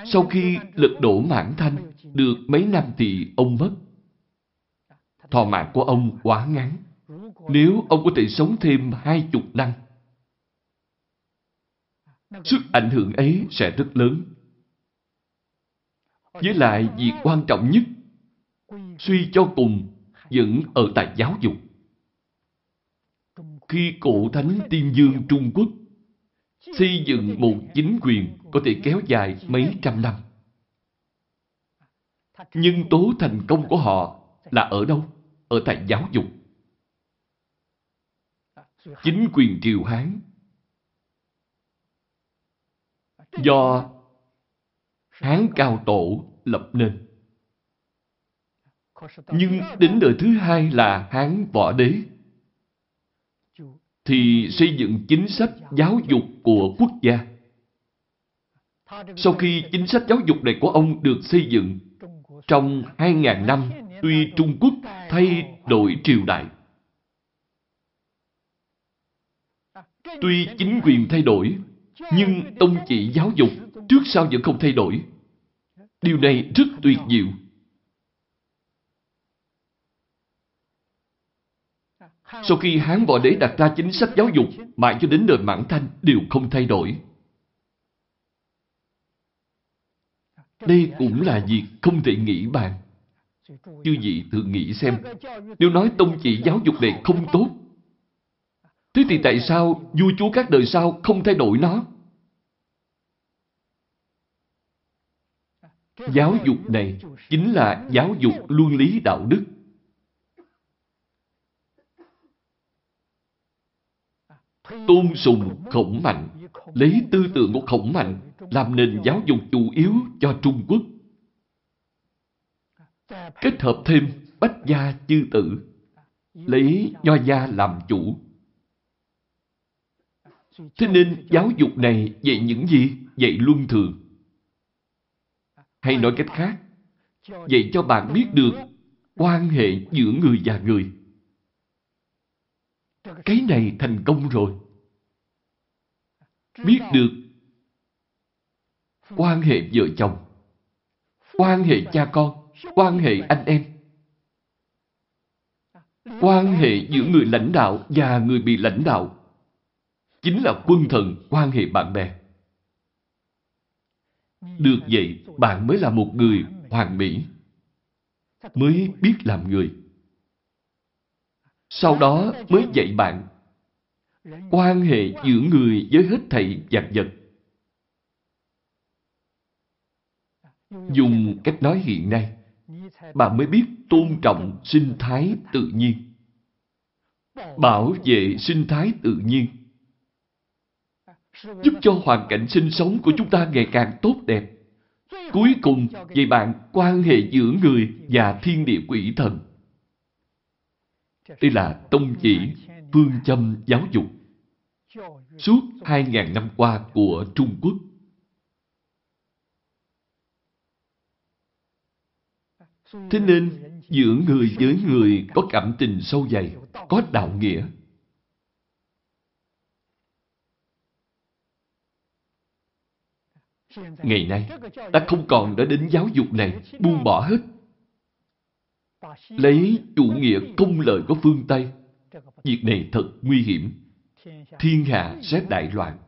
Sau khi lực đổ mãn thanh, được mấy năm thì ông mất. Thọ mạng của ông quá ngắn. Nếu ông có thể sống thêm hai chục năm, sức ảnh hưởng ấy sẽ rất lớn. Với lại việc quan trọng nhất, suy cho cùng vẫn ở tại giáo dục. Khi cổ thánh tiên dương Trung Quốc xây dựng một chính quyền có thể kéo dài mấy trăm năm. nhưng tố thành công của họ là ở đâu? Ở tại giáo dục. Chính quyền triều Hán do Hán Cao Tổ lập nên. Nhưng đến đời thứ hai là Hán Võ Đế thì xây dựng chính sách giáo dục của quốc gia. Sau khi chính sách giáo dục này của ông được xây dựng, trong 2.000 năm, tuy Trung Quốc thay đổi triều đại, tuy chính quyền thay đổi, nhưng tông chỉ giáo dục trước sau vẫn không thay đổi. Điều này rất tuyệt diệu. Sau khi Hán Võ Đế đặt ra chính sách giáo dục, mãi cho đến đời Mãn Thanh đều không thay đổi. Đây cũng là việc không thể nghĩ bàn. Chư vị thử nghĩ xem, nếu nói tông chỉ giáo dục này không tốt, thế thì tại sao vua chúa các đời sau không thay đổi nó? Giáo dục này chính là giáo dục luân lý đạo đức. tôn sùng khổng mạnh, lấy tư tưởng của khổng mạnh làm nền giáo dục chủ yếu cho Trung Quốc. Kết hợp thêm bách gia chư tử, lấy nho gia làm chủ. Thế nên giáo dục này dạy những gì? Dạy luân thường. Hay nói cách khác, dạy cho bạn biết được quan hệ giữa người và người. Cái này thành công rồi. Biết được quan hệ vợ chồng, quan hệ cha con, quan hệ anh em, quan hệ giữa người lãnh đạo và người bị lãnh đạo, chính là quân thần quan hệ bạn bè. Được vậy, bạn mới là một người hoàn mỹ, mới biết làm người. Sau đó mới dạy bạn quan hệ giữa người với hết thảy vật vật. Dùng cách nói hiện nay, bạn mới biết tôn trọng sinh thái tự nhiên. Bảo vệ sinh thái tự nhiên. Giúp cho hoàn cảnh sinh sống của chúng ta ngày càng tốt đẹp. Cuối cùng, về bạn quan hệ giữa người và thiên địa quỷ thần. Đây là tông chỉ phương châm giáo dục suốt 2.000 năm qua của Trung Quốc. Thế nên, giữa người với người có cảm tình sâu dày, có đạo nghĩa. Ngày nay, ta không còn đã đến giáo dục này, buông bỏ hết. Lấy chủ nghĩa công lợi của phương Tây. Việc này thật nguy hiểm. Thiên hạ sẽ đại loạn.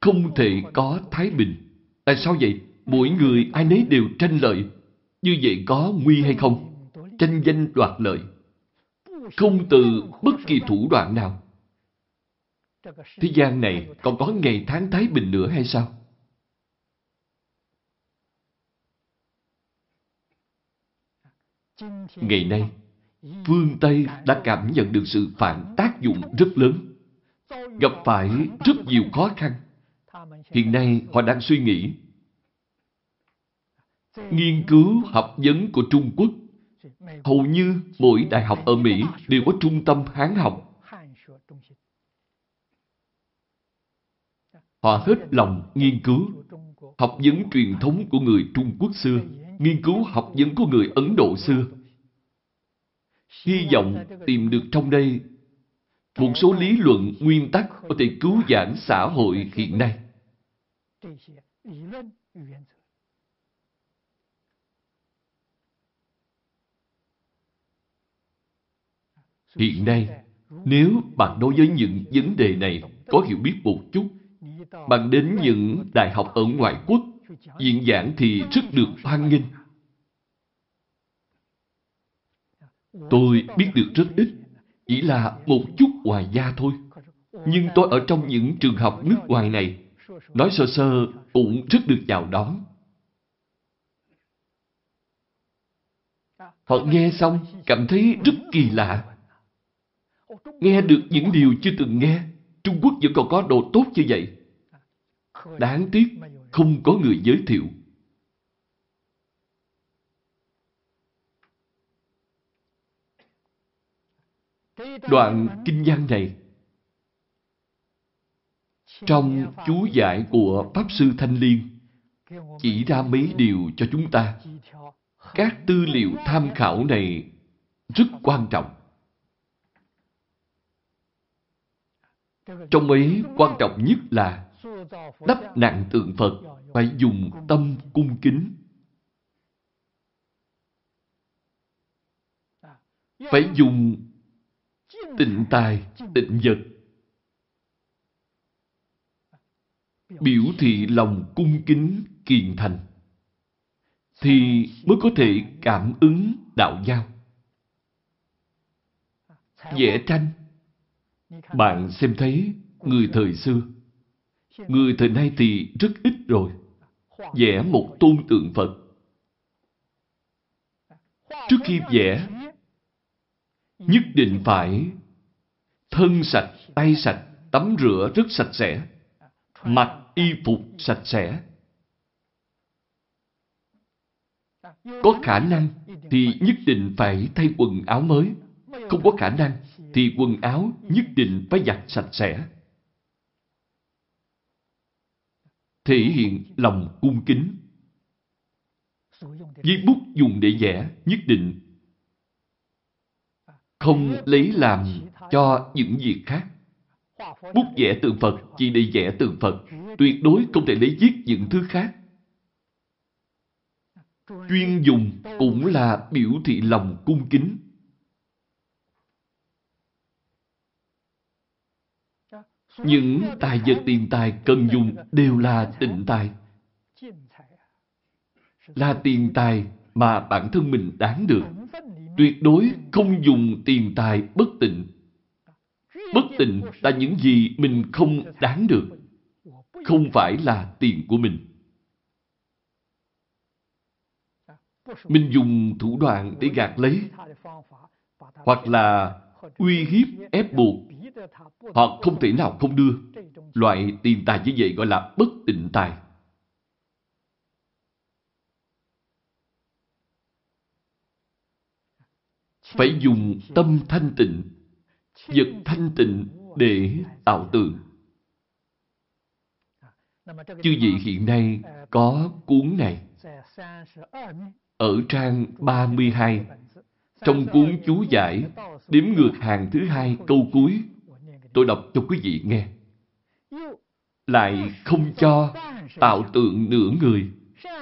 Không thể có thái bình. Tại sao vậy? Mỗi người ai nấy đều tranh lợi. Như vậy có nguy hay không? Tranh danh đoạt lợi. Không từ bất kỳ thủ đoạn nào. Thế gian này còn có ngày tháng thái bình nữa hay sao? Ngày nay, phương Tây đã cảm nhận được sự phản tác dụng rất lớn, gặp phải rất nhiều khó khăn. Hiện nay họ đang suy nghĩ nghiên cứu học vấn của Trung Quốc. Hầu như mỗi đại học ở Mỹ đều có trung tâm Hán học. Họ hết lòng nghiên cứu học vấn truyền thống của người Trung Quốc xưa, nghiên cứu học vấn của người Ấn Độ xưa. Hy vọng tìm được trong đây một số lý luận, nguyên tắc có thể cứu vãn xã hội hiện nay. Hiện nay, nếu bạn đối với những vấn đề này có hiểu biết một chút, bạn đến những đại học ở ngoại quốc diễn giảng thì rất được hoan nghênh. Tôi biết được rất ít, chỉ là một chút ngoài da thôi. Nhưng tôi ở trong những trường học nước ngoài này, nói sơ sơ cũng rất được chào đón. Họ nghe xong cảm thấy rất kỳ lạ. Nghe được những điều chưa từng nghe, Trung Quốc vẫn còn có đồ tốt như vậy. Đáng tiếc, không có người giới thiệu. Đoạn kinh văn này, trong chú giải của Pháp Sư Thanh Liên, chỉ ra mấy điều cho chúng ta. Các tư liệu tham khảo này rất quan trọng. Trong ấy quan trọng nhất là đắp nặng tượng Phật phải dùng tâm cung kính. Phải dùng tịnh tài, tịnh vật biểu thị lòng cung kính kiền thành thì mới có thể cảm ứng đạo giao. Vẽ tranh Bạn xem thấy người thời xưa Người thời nay thì rất ít rồi Vẽ một tôn tượng Phật Trước khi vẽ Nhất định phải Thân sạch, tay sạch, tắm rửa rất sạch sẽ Mặc y phục sạch sẽ. Có khả năng thì nhất định phải thay quần áo mới. Không có khả năng thì quần áo nhất định phải giặt sạch sẽ. Thể hiện lòng cung kính. Với bút dùng để vẽ nhất định không lấy làm cho những việc khác. Bút vẽ tượng Phật chỉ để vẽ tượng Phật, tuyệt đối không thể lấy viết những thứ khác. Chuyên dùng cũng là biểu thị lòng cung kính. Những tài vật tiền tài cần dùng đều là tịnh tài. Là tiền tài mà bản thân mình đáng được. Tuyệt đối không dùng tiền tài bất tịnh. Bất tịnh là những gì mình không đáng được. Không phải là tiền của mình. Mình dùng thủ đoạn để gạt lấy, hoặc là uy hiếp, ép buộc họ không thể nào không đưa. Loại tiền tài như vậy gọi là bất tịnh tài. Phải dùng tâm thanh tịnh, vật thanh tịnh để tạo tượng. Chư vị hiện nay có cuốn này ở trang 32 trong cuốn chú giải, đếm ngược hàng thứ hai câu cuối tôi đọc cho quý vị nghe lại không cho tạo tượng nửa người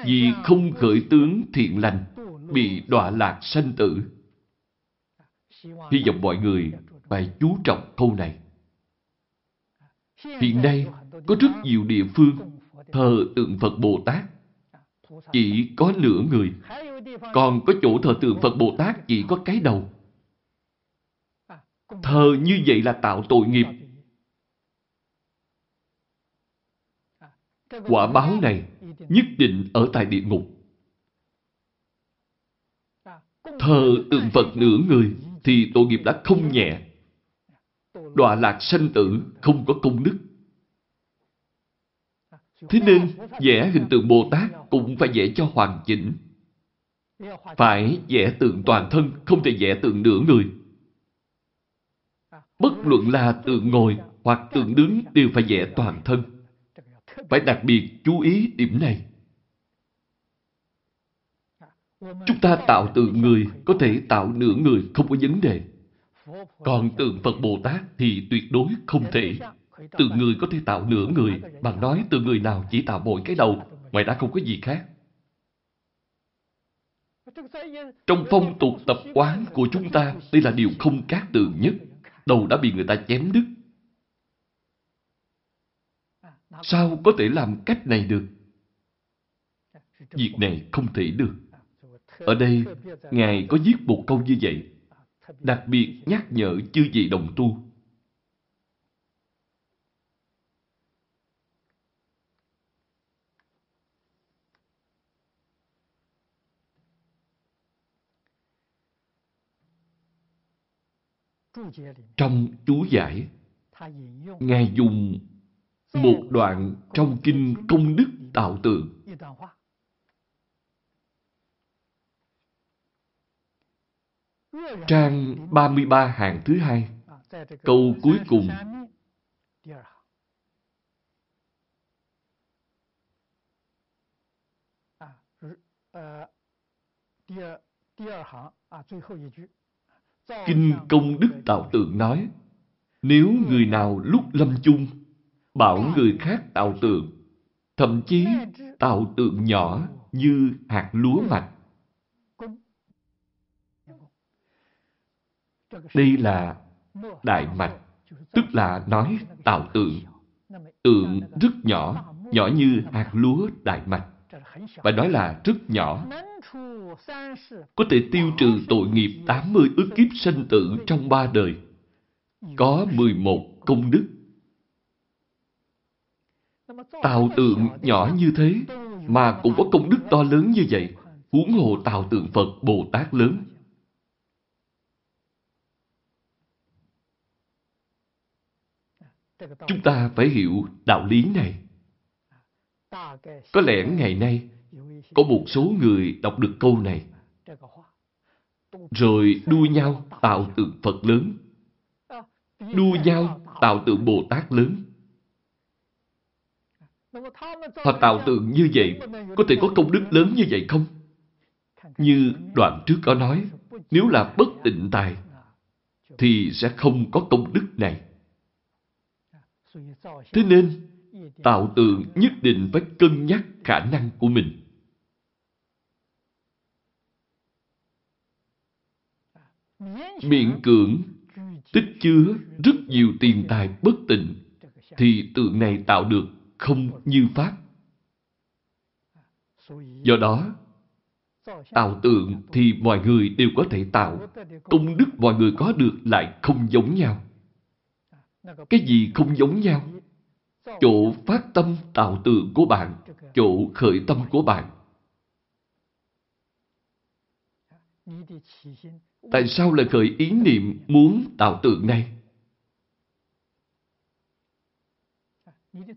vì không khởi tướng thiện lành bị đọa lạc sanh tử hy vọng mọi người phải chú trọng câu này. Hiện nay, có rất nhiều địa phương thờ tượng Phật Bồ Tát chỉ có nửa người, còn có chỗ thờ tượng Phật Bồ Tát chỉ có cái đầu. Thờ như vậy là tạo tội nghiệp. Quả báo này nhất định ở tại địa ngục. Thờ tượng Phật nửa người thì tội nghiệp đã không nhẹ đọa lạc sanh tử không có công đức. Thế nên, vẽ hình tượng Bồ Tát cũng phải vẽ cho hoàn chỉnh. Phải vẽ tượng toàn thân, không thể vẽ tượng nửa người. Bất luận là tượng ngồi hoặc tượng đứng đều phải vẽ toàn thân. Phải đặc biệt chú ý điểm này. Chúng ta tạo tượng người có thể tạo nửa người không có vấn đề. Còn tượng Phật Bồ Tát thì tuyệt đối không thể. Tượng người có thể tạo nửa người, bằng nói tượng người nào chỉ tạo mỗi cái đầu, ngoài ra không có gì khác. Trong phong tục tập quán của chúng ta, đây là điều không cát tường nhất. Đầu đã bị người ta chém đứt. Sao có thể làm cách này được? Việc này không thể được. Ở đây, Ngài có viết một câu như vậy đặc biệt nhắc nhở chư vị đồng tu. Trong chú giải, Ngài dùng một đoạn trong Kinh Công Đức Tạo Tượng. Trang 33 hàng thứ hai, câu cuối cùng. Kinh Công Đức Tạo Tượng nói, nếu người nào lúc lâm chung bảo người khác tạo tượng, thậm chí tạo tượng nhỏ như hạt lúa mạch. Đây là đại mạch, tức là nói tạo tượng. Tượng rất nhỏ, nhỏ như hạt lúa đại mạch. Và nói là rất nhỏ. Có thể tiêu trừ tội nghiệp 80 ước kiếp sanh tử trong ba đời. Có 11 công đức Tạo tượng nhỏ như thế mà cũng có công đức to lớn như vậy. Huống hồ tạo tượng Phật Bồ Tát lớn. Chúng ta phải hiểu đạo lý này. Có lẽ ngày nay có một số người đọc được câu này rồi đua nhau tạo tượng Phật lớn đua nhau tạo tượng Bồ Tát lớn Họ tạo tượng như vậy, có thể có công đức lớn như vậy không? Như đoạn trước có nói, nếu là bất tịnh tài, thì sẽ không có công đức này. Thế nên, tạo tượng nhất định phải cân nhắc khả năng của mình. Miễn cưỡng tích chứa rất nhiều tiền tài bất tịnh, thì tượng này tạo được không như Pháp. Do đó, tạo tượng thì mọi người đều có thể tạo. Công đức mọi người có được lại không giống nhau. Cái gì không giống nhau? Chỗ phát tâm tạo tượng của bạn, chỗ khởi tâm của bạn. Tại sao lại khởi ý niệm muốn tạo tượng này?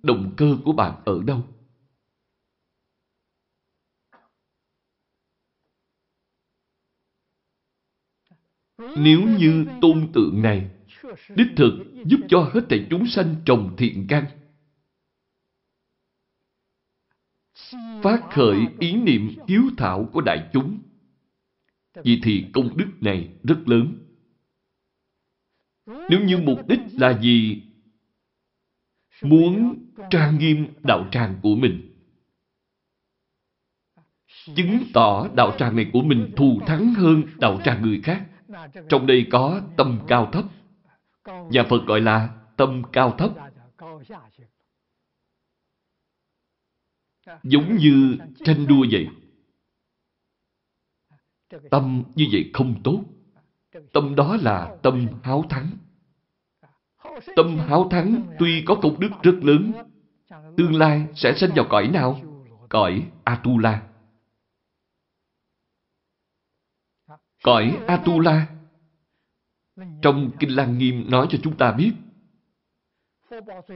Động cơ của bạn ở đâu? Nếu như tôn tượng này đích thực giúp cho hết thảy chúng sanh trồng thiện căn, phát khởi ý niệm hiếu thảo của đại chúng, vì thì công đức này rất lớn. Nếu như mục đích là gì muốn trang nghiêm đạo tràng của mình. Chứng tỏ đạo tràng này của mình thù thắng hơn đạo tràng người khác. Trong đây có tâm cao thấp. Nhà Phật gọi là tâm cao thấp. Giống như tranh đua vậy. Tâm như vậy không tốt. Tâm đó là tâm háo thắng. Tâm háo thắng tuy có công đức rất lớn, tương lai sẽ sinh vào cõi nào? Cõi Atula. Cõi Atula. Trong Kinh Lăng Nghiêm nói cho chúng ta biết,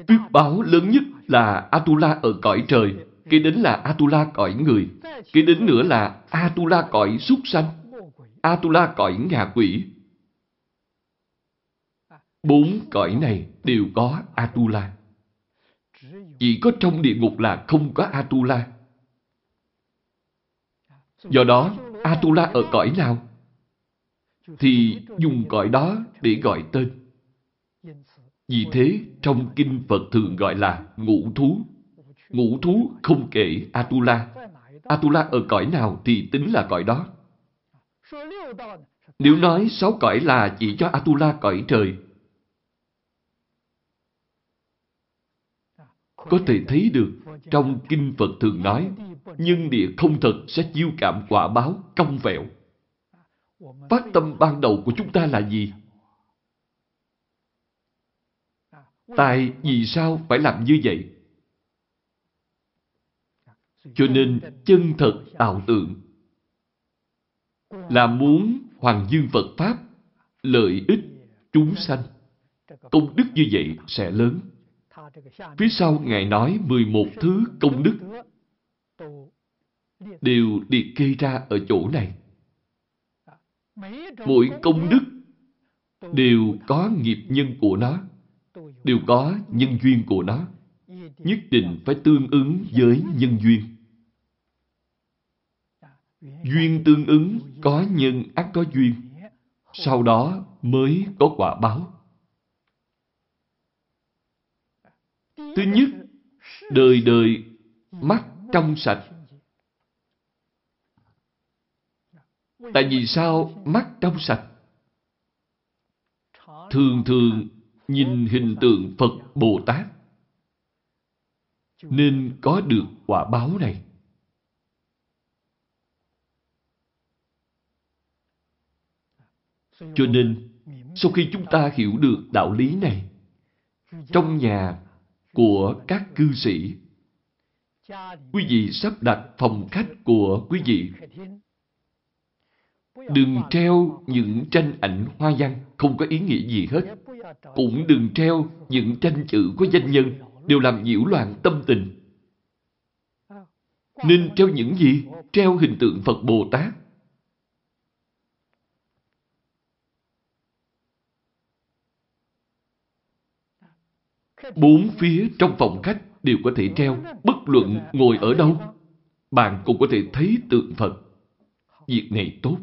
phước báo lớn nhất là Atula ở cõi trời, kế đến là Atula cõi người, kế đến nữa là Atula cõi súc sanh, Atula cõi ngạ quỷ, Bốn cõi này đều có Atula. Chỉ có trong địa ngục là không có Atula. Do đó, Atula ở cõi nào? Thì dùng cõi đó để gọi tên. Vì thế, trong Kinh Phật thường gọi là ngũ thú. Ngũ thú không kể Atula. Atula ở cõi nào thì tính là cõi đó. Nếu nói sáu cõi là chỉ cho Atula cõi trời, Có thể thấy được trong Kinh Phật thường nói, nhân địa không thật sẽ chiêu cảm quả báo cong vẹo. Phát tâm ban đầu của chúng ta là gì? Tại vì sao phải làm như vậy? Cho nên chân thật tạo tượng là muốn hoàng dương Phật Pháp lợi ích chúng sanh. Công đức như vậy sẽ lớn. Phía sau Ngài nói 11 thứ công đức đều liệt kê ra ở chỗ này. Mỗi công đức đều có nghiệp nhân của nó, đều có nhân duyên của nó. Nhất định phải tương ứng với nhân duyên. Duyên tương ứng có nhân ác có duyên. Sau đó mới có quả báo. Thứ nhất, đời đời mắt trong sạch. Tại vì sao mắt trong sạch? Thường thường nhìn hình tượng Phật Bồ Tát nên có được quả báo này. Cho nên, sau khi chúng ta hiểu được đạo lý này, trong nhà của các cư sĩ, quý vị sắp đặt phòng khách của quý vị. Đừng treo những tranh ảnh hoa văn không có ý nghĩa gì hết. Cũng đừng treo những tranh chữ có danh nhân đều làm nhiễu loạn tâm tình. Nên treo những gì? Treo hình tượng Phật Bồ Tát. Bốn phía trong phòng khách đều có thể treo, bất luận ngồi ở đâu. Bạn cũng có thể thấy tượng Phật. Việc này tốt.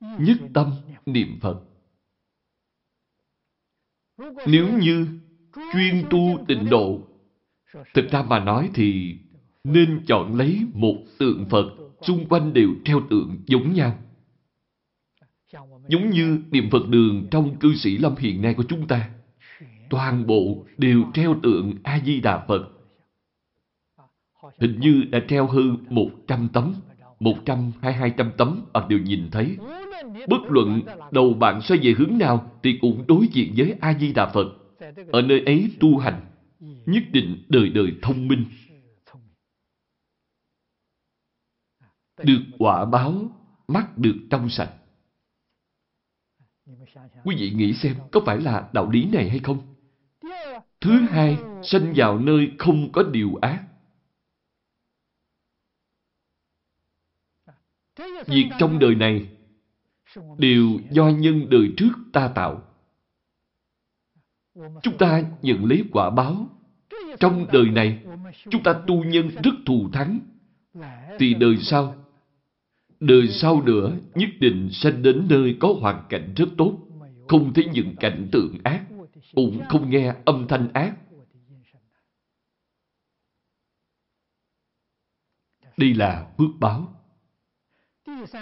Nhất tâm niệm Phật. Nếu như chuyên tu tịnh độ, thực ra mà nói thì nên chọn lấy một tượng Phật, xung quanh đều treo tượng giống nhau. Giống như niệm Phật đường trong cư sĩ Lâm hiện nay của chúng ta. Toàn bộ đều treo tượng A-di-đà Phật. Hình như đã treo hơn 100 tấm, 100 hay 200 tấm bạn đều nhìn thấy. Bất luận đầu bạn xoay về hướng nào thì cũng đối diện với A-di-đà Phật. Ở nơi ấy tu hành, nhất định đời đời thông minh. Được quả báo, mắt được trong sạch. Quý vị nghĩ xem có phải là đạo lý này hay không? Thứ hai, sanh vào nơi không có điều ác. Việc trong đời này đều do nhân đời trước ta tạo. Chúng ta nhận lấy quả báo. Trong đời này, chúng ta tu nhân rất thù thắng. Thì đời sau, đời sau nữa nhất định sanh đến nơi có hoàn cảnh rất tốt. Không thấy những cảnh tượng ác, cũng không nghe âm thanh ác. Đây là phước báo.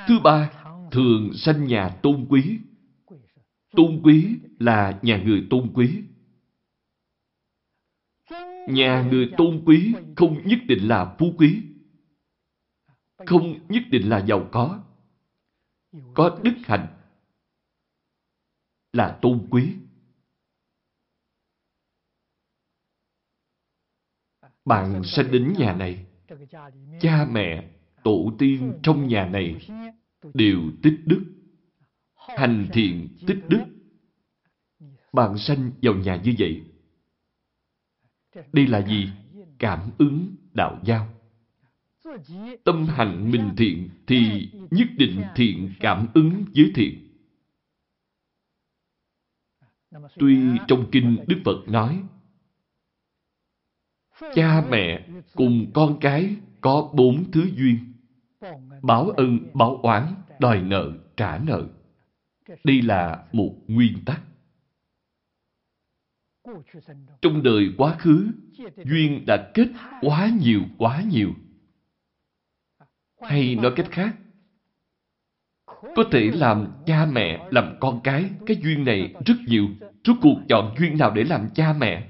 Thứ ba, thường sanh nhà tôn quý. Tôn quý là nhà người tôn quý. Nhà người tôn quý không nhất định là phú quý. Không nhất định là giàu có. Có đức hạnh là tôn quý. Bạn sanh đến nhà này, cha mẹ, tổ tiên trong nhà này đều tích đức. Hành thiện tích đức. Bạn sanh vào nhà như vậy. Đây là gì? Cảm ứng đạo giao. Tâm hành mình thiện thì nhất định thiện cảm ứng với thiện. Tuy trong kinh Đức Phật nói cha mẹ cùng con cái có bốn thứ duyên báo ân, báo oán, đòi nợ, trả nợ. Đây là một nguyên tắc. Trong đời quá khứ, duyên đã kết quá nhiều, quá nhiều. Hay nói cách khác, có thể làm cha mẹ, làm con cái, cái duyên này rất nhiều. Rốt cuộc chọn duyên nào để làm cha mẹ?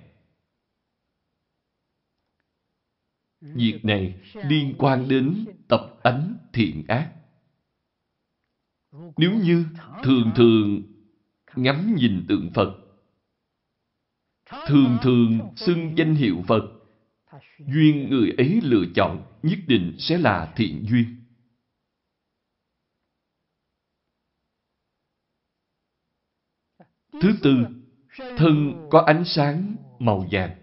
Việc này liên quan đến tập ánh thiện ác. Nếu như thường thường ngắm nhìn tượng Phật, thường thường xưng danh hiệu Phật, duyên người ấy lựa chọn nhất định sẽ là thiện duyên. Thứ tư, thân có ánh sáng màu vàng.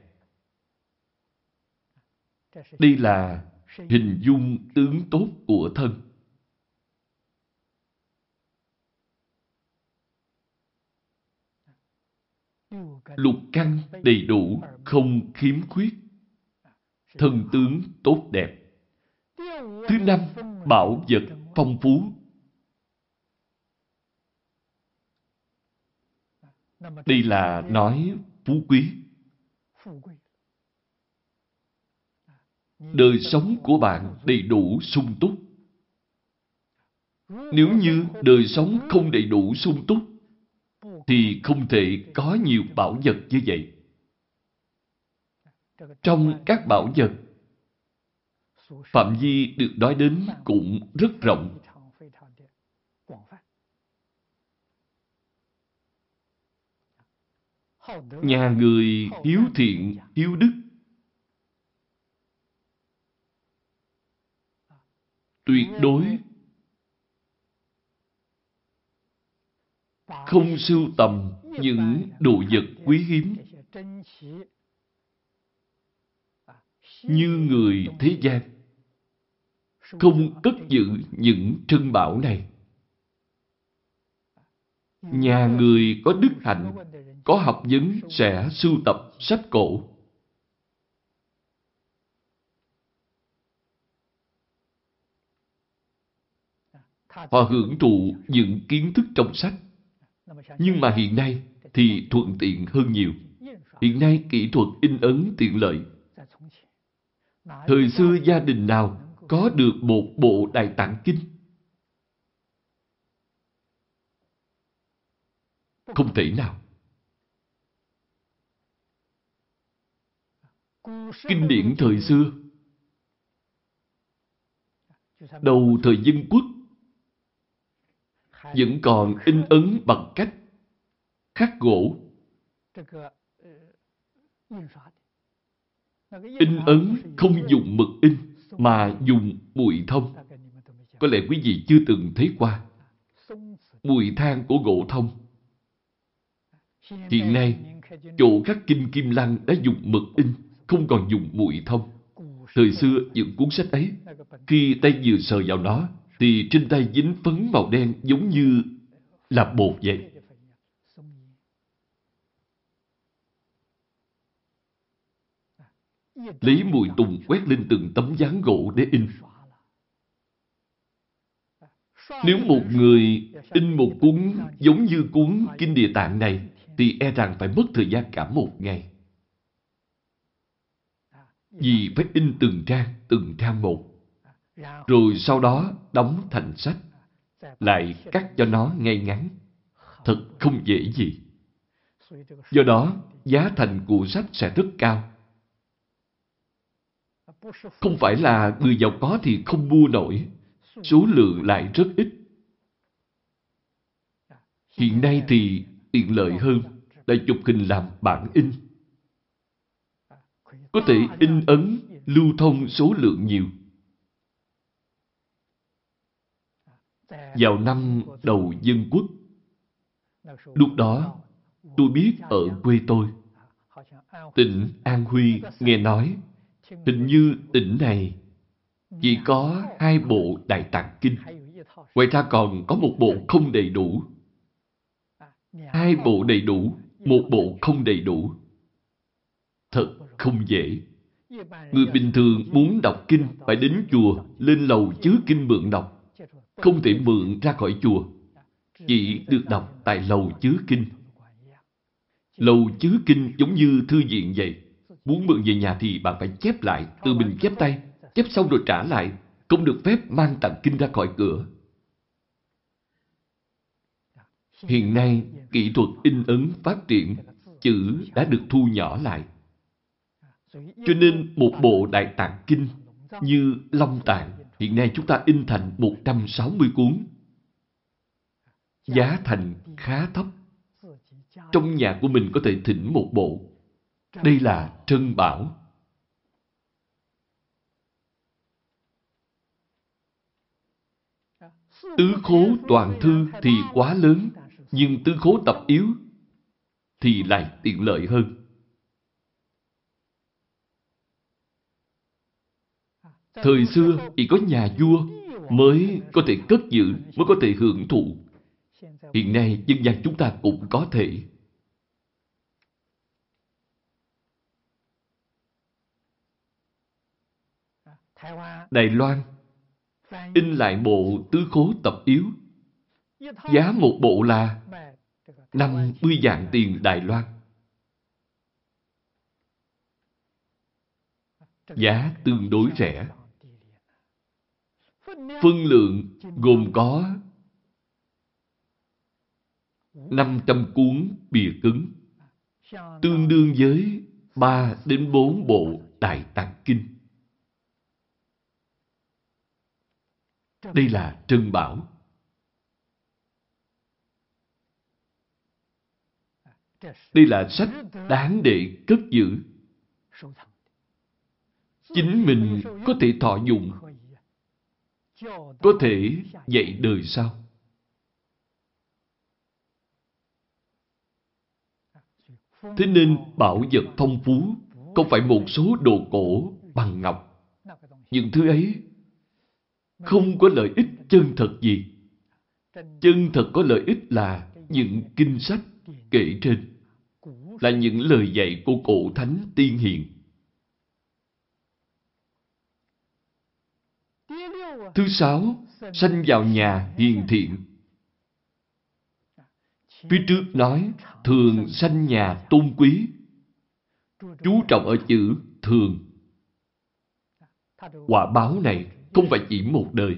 Đây là hình dung tướng tốt của thân. Lục căn đầy đủ, không khiếm khuyết. Thân tướng tốt đẹp. Thứ năm, bảo vật phong phú. Đây là nói phú quý. Đời sống của bạn đầy đủ sung túc. Nếu như đời sống không đầy đủ sung túc, thì không thể có nhiều bảo vật như vậy. Trong các bảo vật, phạm vi được nói đến cũng rất rộng. Nhà người hiếu thiện, hiếu đức, tuyệt đối không sưu tầm những đồ vật quý hiếm. Như người thế gian không cất giữ những trân bảo này. Nhà người có đức hạnh có học vấn sẽ sưu tập sách cổ họ hưởng thụ những kiến thức trong sách nhưng mà hiện nay thì thuận tiện hơn nhiều. Hiện nay kỹ thuật in ấn tiện lợi. Thời xưa gia đình nào có được một bộ Đại Tạng Kinh? Không thể nào. Kinh điển thời xưa Đầu thời dân quốc vẫn còn in ấn bằng cách khắc gỗ. In ấn không dùng mực in mà dùng bụi thông. Có lẽ quý vị chưa từng thấy qua. Bụi than của gỗ thông. Hiện nay, chỗ khắc kinh kim lăng đã dùng mực in, không còn dùng mũi thông. Thời xưa, những cuốn sách ấy, khi tay vừa sờ vào nó, thì trên tay dính phấn màu đen giống như là bột vậy. Lấy mùi tùng quét lên từng tấm dáng gỗ để in. Nếu một người in một cuốn giống như cuốn Kinh Địa Tạng này, thì e rằng phải mất thời gian cả một ngày. Vì phải in từng trang, từng trang một. Rồi sau đó đóng thành sách, lại cắt cho nó ngay ngắn. Thật không dễ gì. Do đó, giá thành của sách sẽ rất cao. Không phải là người giàu có thì không mua nổi, số lượng lại rất ít. Hiện nay thì tiện lợi hơn là chụp hình làm bản in. Có thể in ấn, lưu thông số lượng nhiều. vào năm đầu dân quốc. Lúc đó, tôi biết ở quê tôi, tỉnh An Huy nghe nói, hình như tỉnh này chỉ có hai bộ Đại Tạng Kinh. Ngoài ra còn có một bộ không đầy đủ. Hai bộ đầy đủ, một bộ không đầy đủ. Thật không dễ. Người bình thường muốn đọc kinh phải đến chùa, lên lầu chứa kinh mượn đọc không thể mượn ra khỏi chùa, chỉ được đọc tại lầu chứa kinh. Lầu chứa kinh giống như thư viện vậy. Muốn mượn về nhà thì bạn phải chép lại, tự mình chép tay, chép xong rồi trả lại, không được phép mang tặng kinh ra khỏi cửa. Hiện nay, kỹ thuật in ấn phát triển, chữ đã được thu nhỏ lại. Cho nên một bộ đại tạng kinh như Long Tạng Hiện nay chúng ta in thành 160 cuốn. Giá thành khá thấp. Trong nhà của mình có thể thỉnh một bộ. Đây là trân bảo. Tứ khố toàn thư thì quá lớn, nhưng tứ khố tập yếu thì lại tiện lợi hơn. Thời xưa chỉ có nhà vua mới có thể cất giữ, mới có thể hưởng thụ. Hiện nay dân gian chúng ta cũng có thể. Đài Loan in lại bộ tứ khố tập yếu. Giá một bộ là 50 dạng tiền Đài Loan. Giá tương đối rẻ. Phân lượng gồm có 500 cuốn bìa cứng, tương đương với 3 đến 4 bộ Đại Tạng Kinh. Đây là trân bảo. Đây là sách đáng để cất giữ. Chính mình có thể thọ dụng, có thể dạy đời sau. Thế nên bảo vật phong phú không phải một số đồ cổ bằng ngọc. Những thứ ấy không có lợi ích chân thật gì. Chân thật có lợi ích là những kinh sách kể trên, là những lời dạy của cổ thánh tiên hiền. Thứ sáu, sanh vào nhà hiền thiện. Phía trước nói, thường sanh nhà tôn quý. Chú trọng ở chữ thường. Quả báo này không phải chỉ một đời.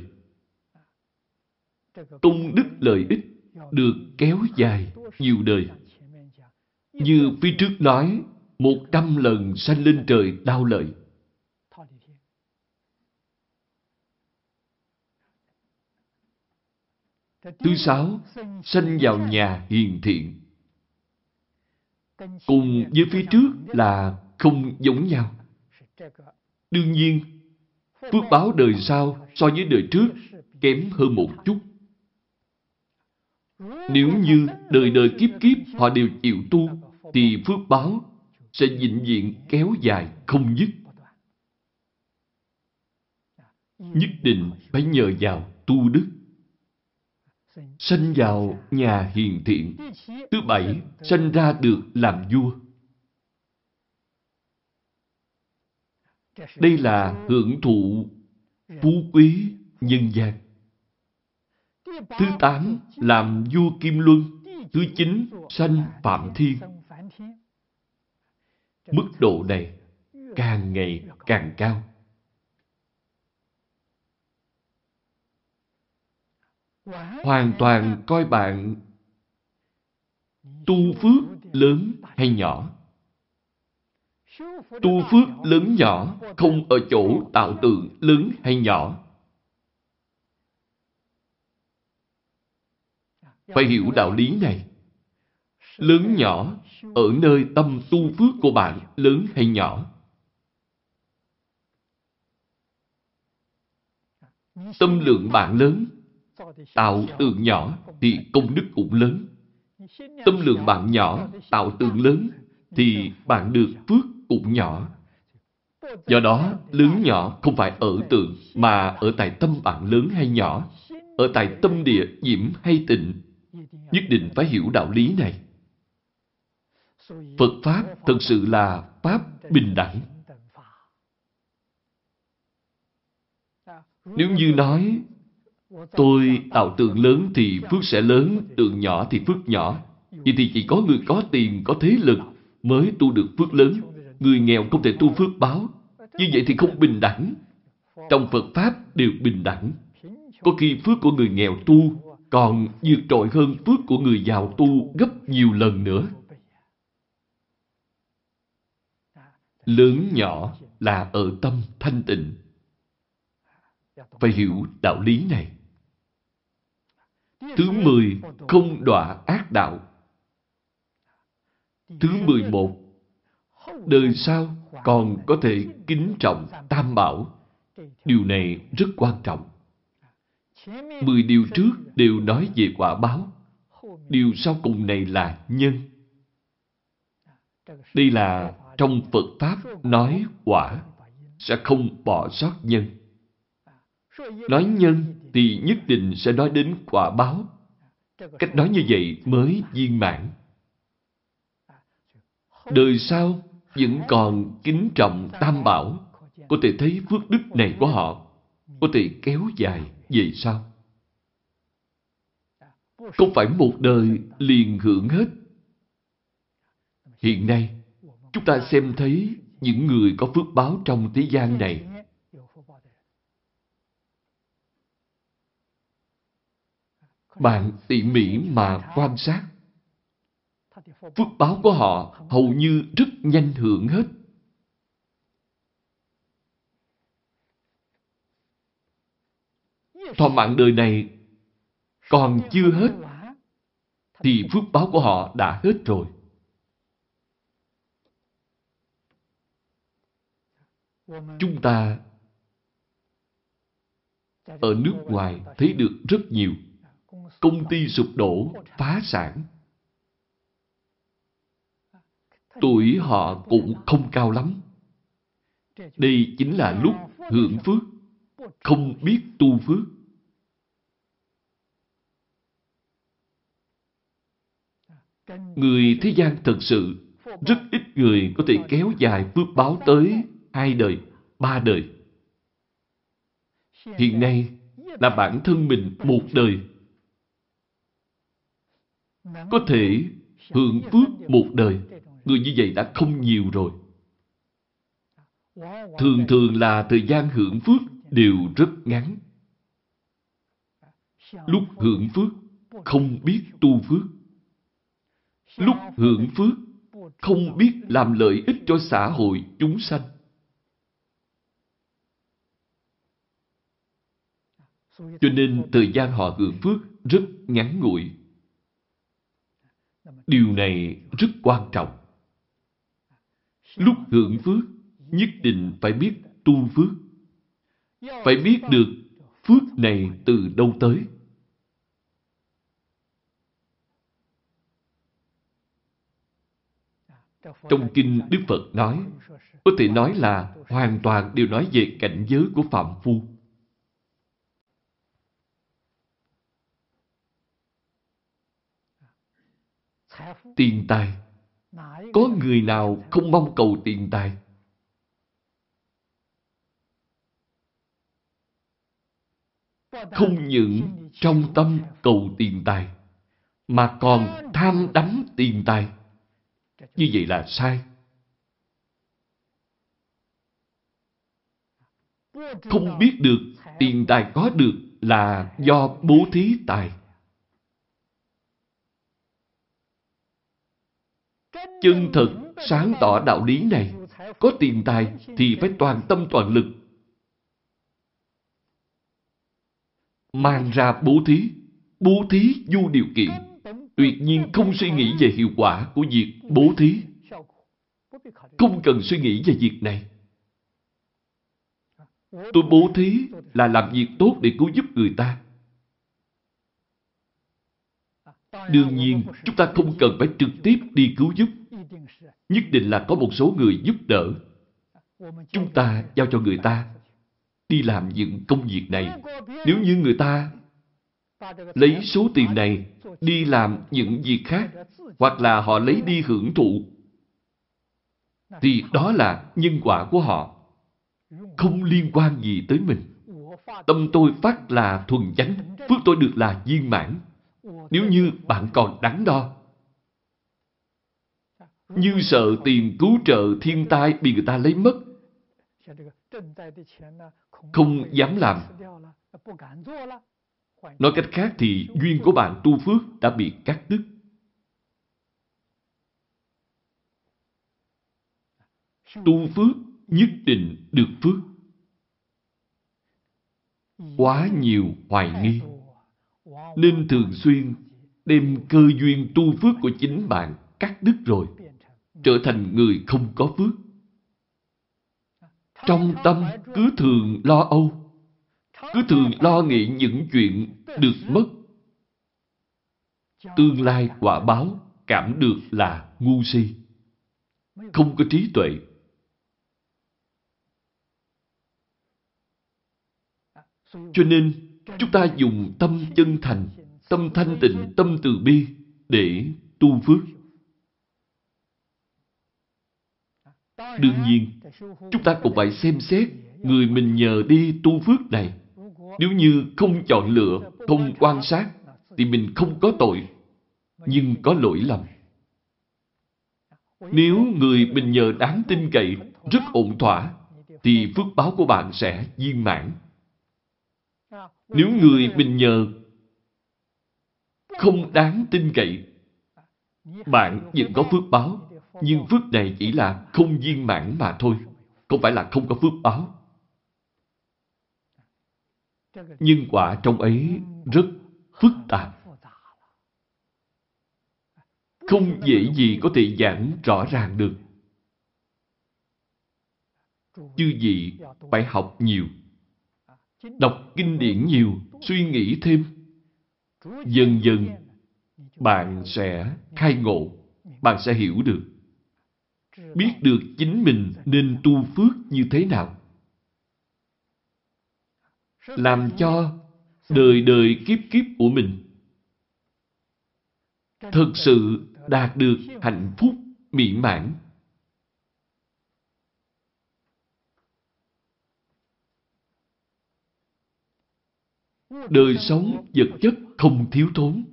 Công đức lợi ích được kéo dài nhiều đời. Như phía trước nói, một trăm lần sanh lên trời đau lợi. Thứ sáu, sanh vào nhà hiền thiện. Cùng với phía trước là không giống nhau. Đương nhiên, phước báo đời sau so với đời trước kém hơn một chút. Nếu như đời đời kiếp kiếp họ đều chịu tu, thì phước báo sẽ vĩnh viễn kéo dài không dứt. Nhất định phải nhờ vào tu đức. Sanh vào nhà hiền thiện. Thứ bảy, sanh ra được làm vua. Đây là hưởng thụ phú quý nhân gian. Thứ tám, làm vua Kim Luân. Thứ chín, sanh Phạm Thiên. Mức độ này càng ngày càng cao. Hoàn toàn coi bạn tu phước lớn hay nhỏ. Tu phước lớn nhỏ không ở chỗ tạo tượng lớn hay nhỏ. Phải hiểu đạo lý này. Lớn nhỏ ở nơi tâm tu phước của bạn lớn hay nhỏ. Tâm lượng bạn lớn, tạo tượng nhỏ thì công đức cũng lớn. Tâm lượng bạn nhỏ, tạo tượng lớn thì bạn được phước cũng nhỏ. Do đó, lớn nhỏ không phải ở tượng, mà ở tại tâm bạn lớn hay nhỏ, ở tại tâm địa diễm hay tịnh. Nhất định phải hiểu đạo lý này. Phật Pháp thật sự là Pháp bình đẳng. Nếu như nói, tôi tạo tượng lớn thì phước sẽ lớn, tượng nhỏ thì phước nhỏ. Vậy thì chỉ có người có tiền, có thế lực mới tu được phước lớn. Người nghèo không thể tu phước báo. Như vậy thì không bình đẳng. Trong Phật Pháp đều bình đẳng. Có khi phước của người nghèo tu còn vượt trội hơn phước của người giàu tu gấp nhiều lần nữa. Lớn nhỏ là ở tâm thanh tịnh. Phải hiểu đạo lý này. Thứ mười, không đọa ác đạo. Thứ mười một, đời sau còn có thể kính trọng tam bảo. Điều này rất quan trọng. Mười điều trước đều nói về quả báo. Điều sau cùng này là nhân. Đây là trong Phật Pháp nói quả, sẽ không bỏ sót nhân. Nói nhân thì nhất định sẽ nói đến quả báo. Cách nói như vậy mới viên mãn. Đời sau vẫn còn kính trọng tam bảo, có thể thấy phước đức này của họ có thể kéo dài về sau. Không phải một đời liền hưởng hết. Hiện nay, chúng ta xem thấy những người có phước báo trong thế gian này. Bạn tỉ mỉ mà quan sát. Phước báo của họ hầu như rất nhanh hưởng hết. Thọ mạng đời này còn chưa hết, thì phước báo của họ đã hết rồi. Chúng ta ở nước ngoài thấy được rất nhiều công ty sụp đổ, phá sản. Tuổi họ cũng không cao lắm. Đây chính là lúc hưởng phước, không biết tu phước. Người thế gian thật sự rất ít người có thể kéo dài phước báo tới hai đời, ba đời. Hiện nay là bản thân mình một đời. Có thể hưởng phước một đời, người như vậy đã không nhiều rồi. Thường thường là thời gian hưởng phước đều rất ngắn. Lúc hưởng phước, không biết tu phước lúc hưởng phước, không biết làm lợi ích cho xã hội chúng sanh. Cho nên thời gian họ hưởng phước rất ngắn ngủi. Điều này rất quan trọng. Lúc hưởng phước, nhất định phải biết tu phước. Phải biết được phước này từ đâu tới. Trong Kinh Đức Phật nói, có thể nói là hoàn toàn đều nói về cảnh giới của Phạm Phu. Tiền tài Có người nào không mong cầu tiền tài? Không những trong tâm cầu tiền tài, mà còn tham đắm tiền tài như vậy là sai. Không biết được tiền tài có được là do bố thí tài. Chân thật sáng tỏ đạo lý này, có tiền tài thì phải toàn tâm toàn lực. Mang ra bố thí, bố thí vô điều kiện tuyệt nhiên không suy nghĩ về hiệu quả của việc bố thí. Không cần suy nghĩ về việc này. Tôi bố thí là làm việc tốt để cứu giúp người ta. Đương nhiên, chúng ta không cần phải trực tiếp đi cứu giúp. Nhất định là có một số người giúp đỡ. Chúng ta giao cho người ta đi làm những công việc này. Nếu như người ta lấy số tiền này đi làm những việc khác, hoặc là họ lấy đi hưởng thụ, thì đó là nhân quả của họ, không liên quan gì tới mình. Tâm tôi phát là thuần chánh, phước tôi được là viên mãn. Nếu như bạn còn đắn đo, như sợ tiền cứu trợ thiên tai bị người ta lấy mất, không dám làm, Nói cách khác thì duyên của bạn tu phước đã bị cắt đứt. Tu phước nhất định được phước. Quá nhiều hoài nghi. Nên thường xuyên đem cơ duyên tu phước của chính bạn cắt đứt rồi. Trở thành người không có phước. Trong tâm cứ thường lo âu cứ thường lo nghĩ những chuyện được mất. Tương lai quả báo cảm được là ngu si. không có trí tuệ. Cho nên, chúng ta dùng tâm chân thành, tâm thanh tịnh, tâm từ bi để tu phước. Đương nhiên, chúng ta cũng phải xem xét người mình nhờ đi tu phước này. Nếu như không chọn lựa, không quan sát, thì mình không có tội, nhưng có lỗi lầm. Nếu người mình nhờ đáng tin cậy, rất ổn thỏa, thì phước báo của bạn sẽ viên mãn. Nếu người mình nhờ không đáng tin cậy, bạn vẫn có phước báo, nhưng phước này chỉ là không viên mãn mà thôi, không phải là không có phước báo. Nhưng quả trong ấy rất phức tạp. Không dễ gì có thể giảng rõ ràng được. Chư vị phải học nhiều. Đọc kinh điển nhiều, suy nghĩ thêm. Dần dần, bạn sẽ khai ngộ, bạn sẽ hiểu được. Biết được chính mình nên tu phước như thế nào. Làm cho đời đời kiếp kiếp của mình thực sự đạt được hạnh phúc mỹ mãn. Đời sống vật chất không thiếu thốn,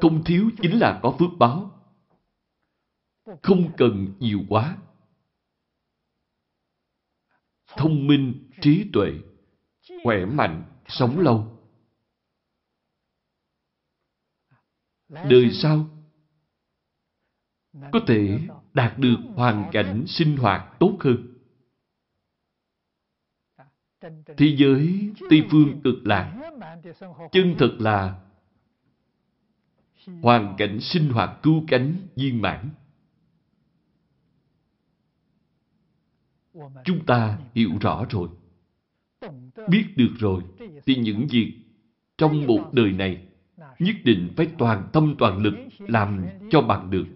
không thiếu chính là có phước báo. Không cần nhiều quá. Thông minh, trí tuệ, khỏe mạnh, sống lâu. Đời sau có thể đạt được hoàn cảnh sinh hoạt tốt hơn. Thế giới Tây Phương cực lạc chân thật là hoàn cảnh sinh hoạt cứu cánh viên mãn. Chúng ta hiểu rõ rồi, biết được rồi, thì những việc trong một đời này nhất định phải toàn tâm toàn lực làm cho bằng được.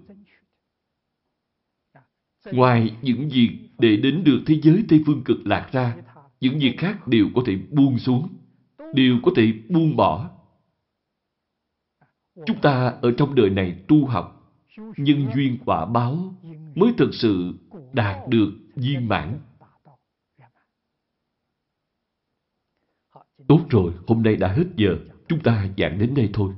Ngoài những việc để đến được thế giới Tây Phương cực lạc ra, những việc khác đều có thể buông xuống, đều có thể buông bỏ. Chúng ta ở trong đời này tu học, nhân duyên quả báo mới thực sự đạt được viên mãn. Tốt rồi, hôm nay đã hết giờ, chúng ta giảng đến đây thôi.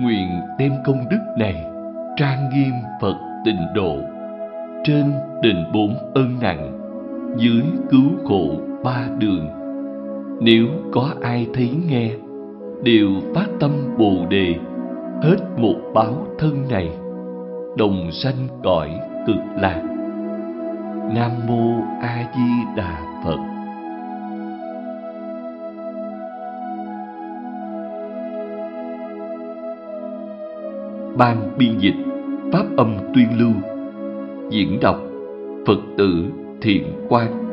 Nguyện đem công đức này trang nghiêm Phật tịnh độ trên đền bốn ân nặng dưới cứu khổ ba đường nếu có ai thấy nghe đều phát tâm bồ đề hết một báo thân này, đồng sanh cõi cực lạc. Nam mô a di đà phật. Ban biên dịch pháp âm tuyên lưu, diễn đọc phật tử thiện quan